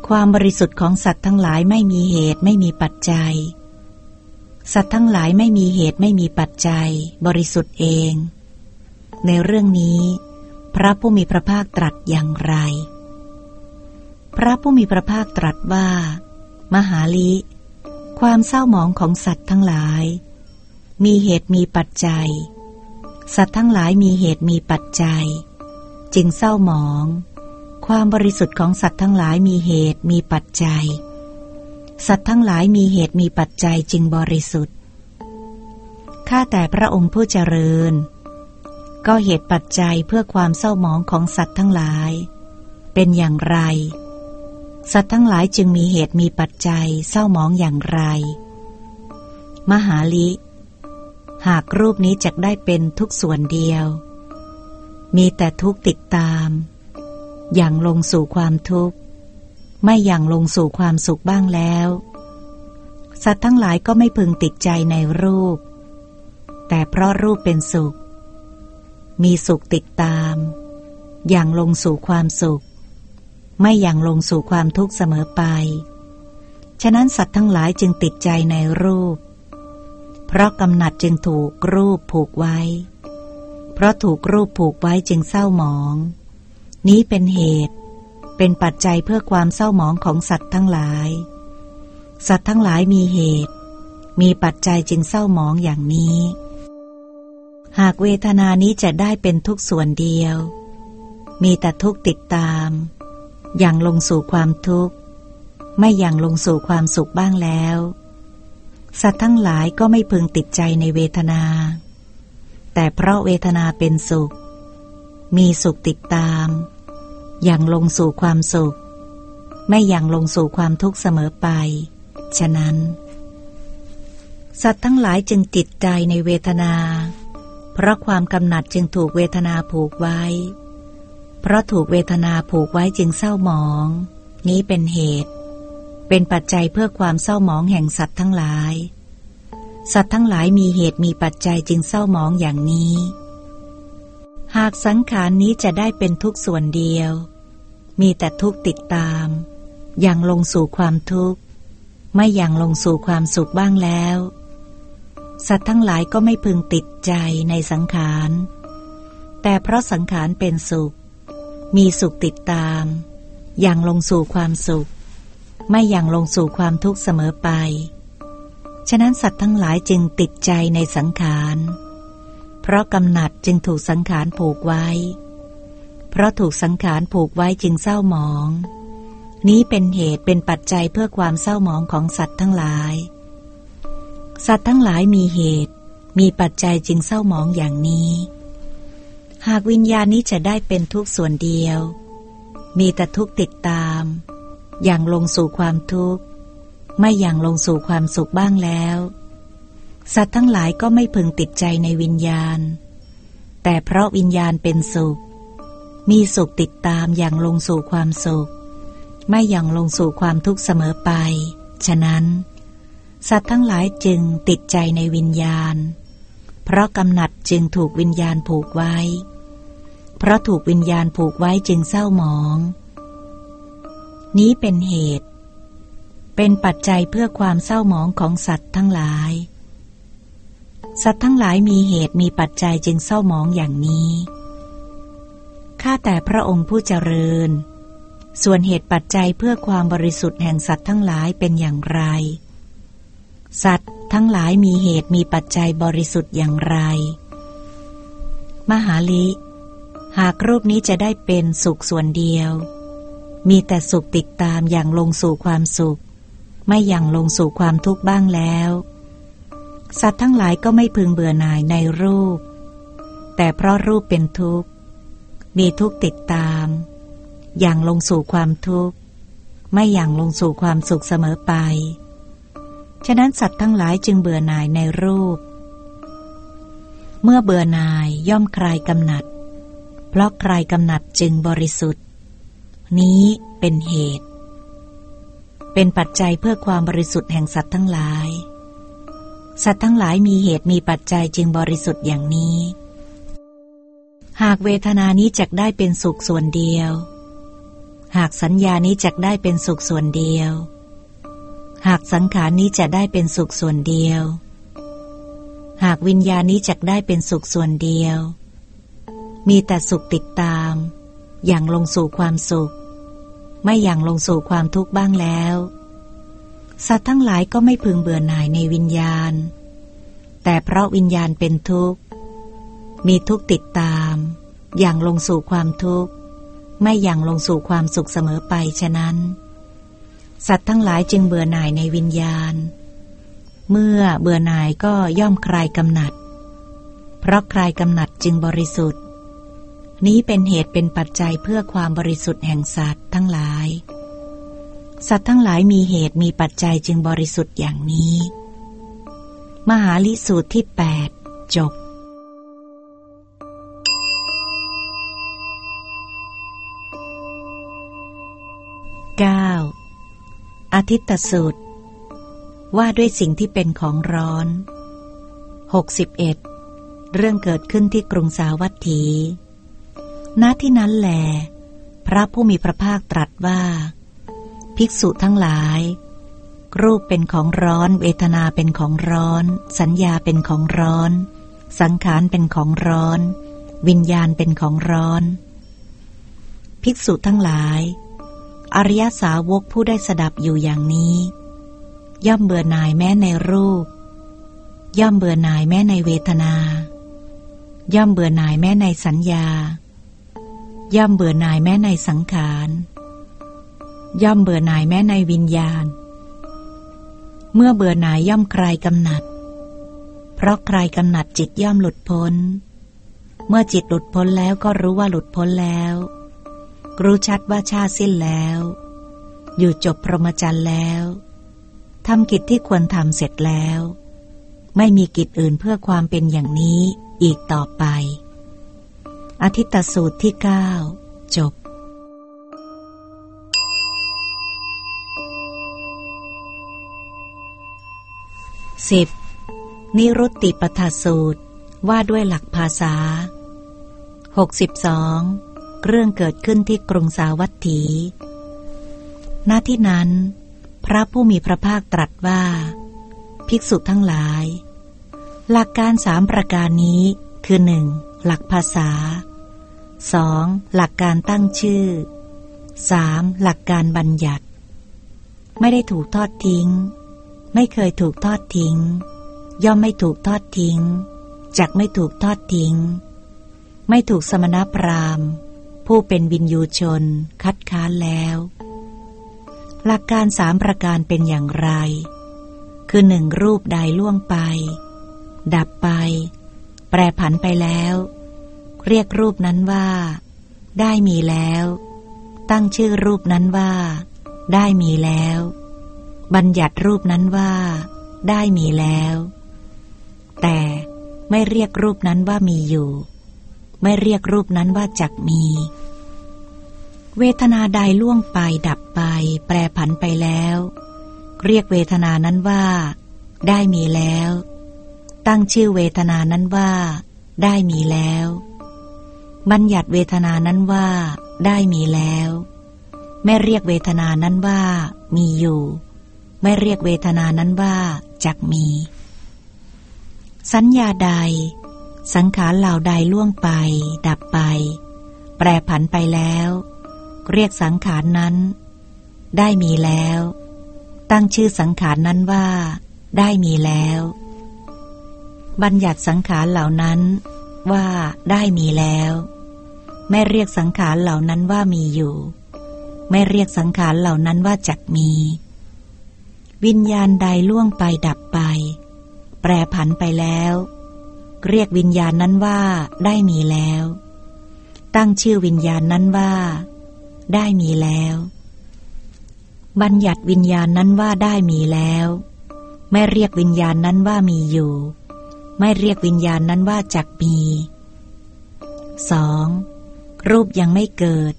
ความบริสุทธิ์ของสัตว์ทั้งหลายไม่มีเหตุไม่มีปัจจัย สัตว์ทั้งหลายไม่มีเหตุไม่มีปัจจัย บริสุทธิ์เอง ในเรื่องนี้ พระผู้มีพระภาคตรัสอย่างไร พระผู้มีพระภาคตรัสว่า มหาลิ ความเศร้าหมองของสัตว์ทั้งหลาย มีเหตุมีปัจจัย สัตว์ทั้งหลายมีเหตุมีปัจจัย จึงเศร้าหมอง ความบริสุทธิ์ของสัตว์ทั้งหลายมีเหตุมีปัจจัย สัตว์ทั้งหลายมีเหตุมีปัจจัยจึงบริสุทธิ์ ข้าแต่พระองค์ผู้เจริญ ก็เหตุปัจจัยเพื่อความเศร้าหมองของสัตว์ทั้งหลาย เป็นอย่างไร สัตว์ทั้งหลายจึงมีเหตุมีปัจจัยเศร้าหมองอย่างไร มหาลิ หากรูปนี้จะได้เป็นทุกส่วนเดียว มีแต่ทุกติดตาม อย่างลงสู่ความทุกข์ ไม่อย่างลงสู่ความสุขบ้างแล้ว สัตว์ทั้งหลายก็ไม่พึงติดใจในรูป แต่เพราะรูปเป็นสุข มีสุขติดตาม อย่างลงสู่ความสุข ไม่อย่างลงสู่ความทุกข์เสมอไป ฉะนั้นสัตว์ทั้งหลายจึงติดใจในรูป เพราะกำหนัดจึงถูกรูปผูกไว้ เพราะถูกรูปผูกไว้จึงเศร้าหมอง นี้เป็นเหตุ เป็นปัจจัยเพื่อความเศร้าหมองของสัตว์ทั้งหลาย สัตว์ทั้งหลายมีเหตุ มีปัจจัยจึงเศร้าหมองอย่างนี้ หากเวทนานี้จะได้เป็นทุกส่วนเดียว มีแต่ทุกติดตาม อย่างลงสู่ความทุกข์ ไม่อย่างลงสู่ความสุขบ้างแล้ว สัตว์ทั้งหลายก็ไม่พึงติดใจในเวทนา แต่เพราะเวทนาเป็นสุข มีสุขติดตาม อย่างลงสู่ความสุข ไม่อย่างลงสู่ความทุกข์เสมอไป ฉะนั้น สัตว์ทั้งหลายจึงติดใจในเวทนาเพเพราะความกำหนัดจึงถูกเวทนาผูกไว้ เพราะถูกเวทนาผูกไว้จึงเศร้าหมอง นี้เป็นเหตุ เป็นปัจจัยเพื่อความเศร้าหมองแห่งสัตว์ทั้งหลาย สัตว์ทั้งหลายมีเหตุมีปัจจัยจึงเศร้าหมองอย่างนี้ หากสังขารนี้จะได้เป็นทุกส่วนเดียว มีแต่ทุกติดตาม อย่างลงสู่ความทุกข์ ไม่อย่างลงสู่ความสุขบ้างแล้ว สัตว์ทั้งหลายก็ไม่พึงติดใจในสังขาร แต่เพราะสังขารเป็นสุข มีสุขติดตาม อย่างลงสู่ความสุข ไม่อย่างลงสู่ความทุกข์เสมอไป ฉะนั้นสัตว์ทั้งหลายจึงติดใจในสังขาร เพราะกำหนัดจึงถูกสังขารผูกไว้ เพราะถูกสังขารผูกไว้จึงเศร้าหมอง นี้เป็นเหตุเป็นปัจจัยเพื่อความเศร้าหมองของสัตว์ทั้งหลาย สัตว์ทั้งหลายมีเหตุ มีปัจจัยจึงเศร้าหมองอย่างนี้ หากวิญญาณนี้จะได้เป็นทุกส่วนเดียว มีแต่ทุกติดตาม อย่างลงสู่ความทุกข์ ไม่อย่างลงสู่ความสุขบ้างแล้ว สัตว์ทั้งหลายก็ไม่พึงติดใจในวิญญาณ แต่เพราะวิญญาณเป็นสุข มีสุขติดตามอย่างลงสู่ความสุข ไม่อย่างลงสู่ความทุกข์เสมอไป ฉะนั้น สัตว์ทั้งหลายจึงติดใจในวิญญาณ เพราะกำหนัดจึงถูกวิญญาณผูกไว้ เพราะถูกวิญญาณผูกไว้จึงเศร้าหมอง นี้เป็นเหตุ เป็นปัจจัยเพื่อความเศร้าหมองของสัตว์ทั้งหลาย สัตว์ทั้งหลายมีเหตุมีปัจจัยจึงเศร้าหมองอย่างนี้ ข้าแต่พระองค์ผู้เจริญ ส่วนเหตุปัจจัยเพื่อความบริสุทธิ์แห่งสัตว์ทั้งหลายเป็นอย่างไร สัตว์ทั้งหลายมีเหตุมีปัจจัยบริสุทธิ์อย่างไร มหาลิ หากรูปนี้จะได้เป็นสุขส่วนเดียว มีแต่สุขติดตามอย่างลงสู่ความสุข ไม่อย่างลงสู่ความทุกข์บ้างแล้ว สัตว์ทั้งหลายก็ไม่พึงเบื่อหน่ายในรูป แต่เพราะรูปเป็นทุกข์ มีทุกข์ติดตาม อย่างลงสู่ความทุกข์ ไม่อย่างลงสู่ความสุขเสมอไป ฉะนั้นสัตว์ทั้งหลายจึงเบื่อหน่ายในรูป เมื่อเบื่อหน่ายย่อมคลายกำหนัด เพราะคลายกำหนัดจึงบริสุทธิ์ นี้เป็นเหตุ เป็นปัจจัยเพื่อความบริสุทธิ์แห่งสัตว์ทั้งหลาย สัตว์ทั้งหลายมีเหตุมีปัจจัยจึงบริสุทธิ์อย่างนี้ หากเวทนานี้จักได้เป็นสุขส่วนเดียว หากสัญญานี้จักได้เป็นสุขส่วนเดียว หากสังขารนี้จะได้เป็นสุขส่วนเดียว หากวิญญาณนี้จะได้เป็นสุขส่วนเดียว มีแต่สุขติดตาม อย่างลงสู่ความสุข ไม่อย่างลงสู่ความทุกข์บ้างแล้ว สัตว์ทั้งหลายก็ไม่พึงเบื่อหน่ายในวิญญาณ แต่เพราะวิญญาณเป็นทุกข์ มีทุกข์ติดตาม อย่างลงสู่ความทุกข์ ไม่อย่างลงสู่ความสุขเสมอไปฉะนั้น สัตว์ทั้งหลายจึงเบื่อหน่ายในวิญญาณ เมื่อเบื่อหน่ายก็ย่อมคลายกำหนัด เพราะคลายกำหนัดจึงบริสุทธิ์ นี้เป็นเหตุเป็นปัจจัยเพื่อความบริสุทธิ์แห่งสัตว์ทั้งหลาย สัตว์ทั้งหลายมีเหตุมีปัจจัยจึงบริสุทธิ์อย่างนี้ มหาลิสูตรที่แปดจบเก้าอาทิตตสูตร ว่าด้วยสิ่งที่เป็นของร้อน 61 เรื่องเกิดขึ้นที่กรุงสาวัตถี ณ ที่นั้นแหลพระผู้มีพระภาคตรัสว่า ภิกษุทั้งหลาย รูปเป็นของร้อน เวทนาเป็นของร้อน สัญญาเป็นของร้อน สังขารเป็นของร้อน วิญญาณเป็นของร้อน ภิกษุทั้งหลาย อริยสาวกผู้ได้สดับอยู่อย่างนี้ ย่อมเบื่อหน่ายแม้ในรูป ย่อมเบื่อหน่ายแม้ในเวทนา ย่อมเบื่อหน่ายแม้ในสัญญา ย่อมเบื่อหน่ายแม้ในสังขาร ย่อมเบื่อหน่ายแม้ในวิญญาณ เมื่อเบื่อหน่ายย่อมคลายกำหนัด เพราะคลายกำหนัดจิตย่อมหลุดพ้น เมื่อจิตหลุดพ้นแล้วก็รู้ว่าหลุดพ้นแล้ว รู้ชัดว่าชาสิ้นแล้ว อยู่จบพรหมจรรย์แล้วทำกิจที่ควรทำเสร็จแล้ว ไม่มีกิจอื่นเพื่อความเป็นอย่างนี้อีกต่อไป อธิตตสูตรที่เก้าจบ สิบนิรุตติปทาสูตรว่าด้วยหลักภาษา 62. เรื่องเกิดขึ้นที่กรุงสาวัตถี ณ ที่นั้น พระผู้มีพระภาคตรัสว่า ภิกษุทั้งหลาย หลักการสามประการนี้คือหนึ่งหลักภาษา 2. หลักการตั้งชื่อ 3. หลักการบัญญัติ ไม่ได้ถูกทอดทิ้ง ไม่เคยถูกทอดทิ้ง ย่อมไม่ถูกทอดทิ้งจักไม่ถูกทอดทิ้ง ไม่ถูกสมณพราหมณ์ ผู้เป็นวินยูชน คัดค้านแล้ว หลักการสามประการเป็นอย่างไร คือหนึ่งรูปใดล่วงไป ดับไป แปรผันไปแล้ว เรียกรูปนั้นว่า ได้มีแล้ว ตั้งชื่อรูปนั้นว่า ได้มีแล้ว บัญญัติรูปนั้นว่า ได้มีแล้ว แต่ไม่เรียกรูปนั้นว่ามีอยู่ ไม่เรียกรูปนั้นว่าจักมี เวทนาใดล่วงไปดับไป แปรผันไปแล้ว เรียกเวทนานั้นว่า ได้มีแล้ว ตั้งชื่อเวทนานั้นว่า ได้มีแล้ว บัญญัติเวทนานั้นว่า ได้มีแล้ว ไม่เรียกเวทนานั้นว่า มีอยู่ ไม่เรียกเวทนานั้นว่าจักมี สัญญาใด สังขารเหล่าใดล่วงไป ดับไป แปรผันไปแล้ว เรียกสังขารนั้น ได้มีแล้ว ตั้งชื่อสังขารนั้นว่า ได้มีแล้ว บัญญัติสังขารเหล่านั้นว่าได้มีแล้ว ไม่เรียกสังขารเหล่านั้นว่ามีอยู่ ไม่เรียกสังขารเหล่านั้นว่าจักมี วิญญาณใดล่วงไปดับไป แปรผันไปแล้ว เรียกวิญญาณนั้นว่าได้มีแล้ว ตั้งชื่อวิญญาณนั้นว่า ได้มีแล้ว บัญญัติวิญญาณนั้นว่าได้มีแล้ว ไม่เรียกวิญญาณนั้นว่ามีอยู่ ไม่เรียกวิญญาณนั้นว่าจักมี 2. รูปยังไม่เกิด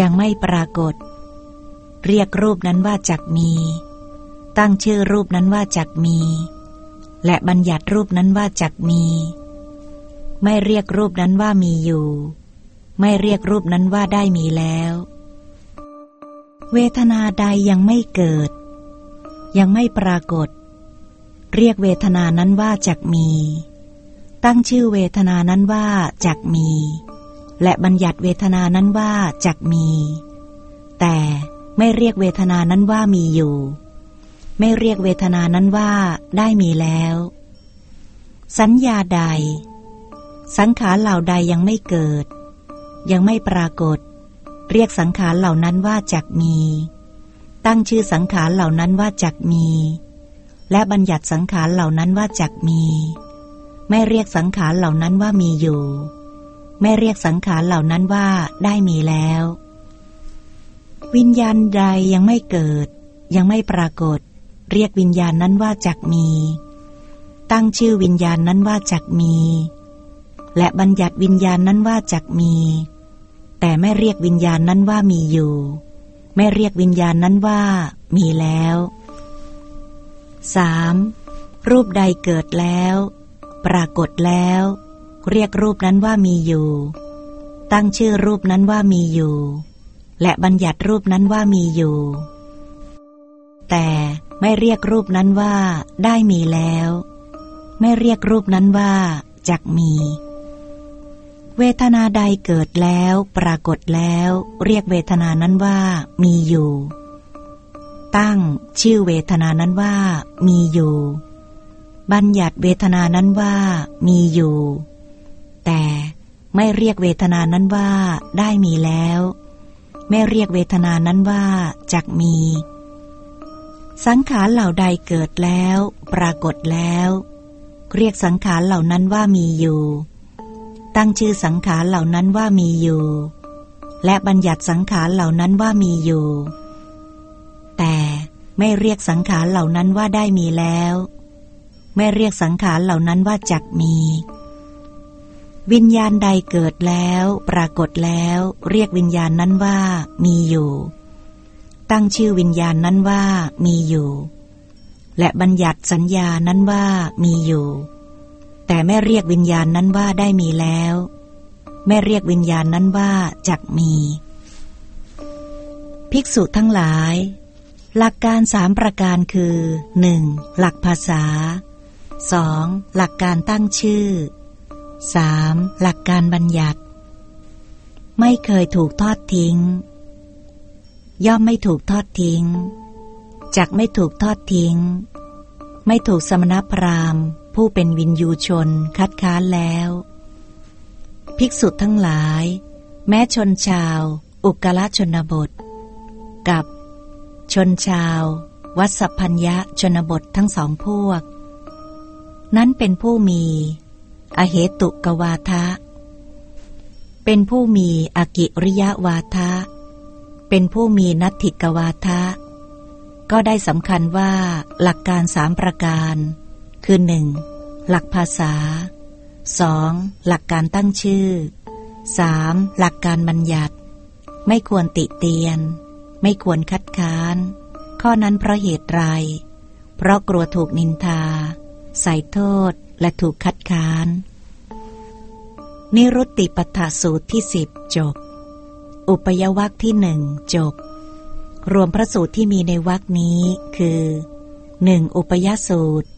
ยังไม่ปรากฏ เรียกรูปนั้นว่าจักมี ตั้งชื่อรูปนั้นว่าจักมี และบัญญัติรูปนั้นว่าจักมี ไม่เรียกรูปนั้นว่ามีอยู่ ไม่เรียกรูปนั้นว่าได้มีแล้ว เวทนาใดยังไม่เกิด ยังไม่ปรากฏ เรียกเวทนานั้นว่าจักมี ตั้งชื่อเวทนานั้นว่าจักมี และบัญญัติเวทนานั้นว่าจักมี แต่ ไม่เรียกเวทนานั้นว่ามีอยู่ ไม่เรียกเวทนานั้นว่าได้มีแล้ว สัญญาใด สังขารเหล่าใดยังไม่เกิด ยังไม่ปรากฏ เรียกสังขารเหล่านั้นว่าจักมี ตั้งชื่อสังขารเหล่านั้นว่าจักมี และบัญญัติสังขารเหล่านั้นว่าจักมี ไม่เรียกสังขารเหล่านั้นว่ามีอยู่ ไม่เรียกสังขารเหล่านั้นว่าได้มีแล้ว วิญญาณใดยังไม่เกิด ยังไม่ปรากฏ เรียกวิญญาณนั้นว่าจักมี ตั้งชื่อวิญญาณนั้นว่าจักมี และบัญญัติวิญญาณนั้นว่าจักมี แต่ไม่เรียกวิญญาณนั้นว่ามีอยู่ ไม่เรียกวิญญาณนั้นว่า มีแล้ว 3. รูปใดเกิดแล้ว ปรากฏแล้ว เรียกรูปนั้นว่ามีอยู่ ตั้งชื่อรูปนั้นว่ามีอยู่ และบัญญัติรูปนั้นว่ามีอยู่ แต่ไม่เรียกรูปนั้นว่า ได้มีแล้ว ไม่เรียกรูปนั้นว่าจักมี เวทนาใดเกิดแล้ว ปรากฏแล้ว เรียกเวทนานั้นว่ามีอยู่ ตั้งชื่อเวทนานั้นว่า มีอยู่ บัญญัติเวทนานั้นว่า มีอยู่ แต่ไม่เรียกเวทนานั้นว่า ได้มีแล้ว ไม่เรียกเวทนานั้นว่าจักมี สังขารเหล่าใดเกิดแล้ว ปรากฏแล้ว เรียกสังขารเหล่านั้นว่ามีอยู่ ตั้งชื่อสังขารเหล่านั้นว่ามีอยู่ และบัญญัติสังขารเหล่านั้นว่ามีอยู่ แต่ไม่เรียกสังขารเหล่านั้นว่าได้มีแล้วไไม่เรียกสังขารเหล่านั้นว่าจักมี วิญญาณใดเกิดแล้ว ปรากฏแล้ว เรียกวิญญาณนั้นว่ามีอยู่ ตั้งชื่อวิญญาณนั้นว่ามีอยู่ และบัญญัติสัญญานั้นว่ามีอยู่ แต่ไม่เรียกวิญญาณนั้นว่าได้มีแล้ว ไม่เรียกวิญญาณนั้นว่าจักมี ภิกษุทั้งหลาย หลักการสามประการคือ 1. หลักภาษา 2. หลักการตั้งชื่อ 3. หลักการบัญญัติ ไม่เคยถูกทอดทิ้ง ย่อมไม่ถูกทอดทิ้ง จักไม่ถูกทอดทิ้ง ไม่ถูกสมณพราหมณ์ ผู้เป็นวินยูชนคัดค้านแล้ว ภิกษุทั้งหลาย แม้ชนชาว อุกละชนบท กับ ชนชาว วัสพัญญะชนบททั้งสองพวก นั้นเป็นผู้มี อเหตุกวาทะ เป็นผู้มีอกิริยวาทะ เป็นผู้มีนัตถิกวาทะ ก็ได้สำคัญว่าหลักการสามประการ คือหนึ่งหลักภาษา 2. หลักการตั้งชื่อ 3. หลักการบัญญัติ ไม่ควรติเตียน ไม่ควรคัดค้าน ข้อนั้นเพราะเหตุไร เพราะกลัวถูกนินทา ใส่โทษ และถูกคัดค้าน นิรุตติปทาสูตรที่สิบจบ อุปยวักที่หนึ่งจบ รวมพระสูตรที่มีในวักนี้คือ 1. อุปยสูตร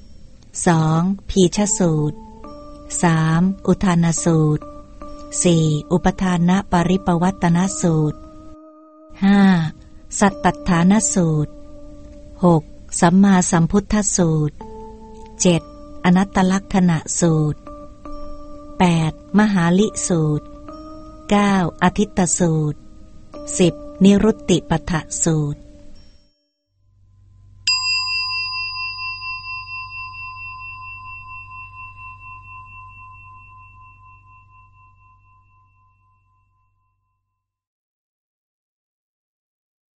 2. พีชสูตร 3. อุทานสูตร 4. อุปทานะปริปวัตนสูตร 5. สัตตฐานสูตร 6. สัมมาสัมพุทธสูตร 7. อนัตตลักษณะสูตร 8. มหาลิสูตร 9. อาทิตตสูตร 10. นิรุตติปัฏฐสูตร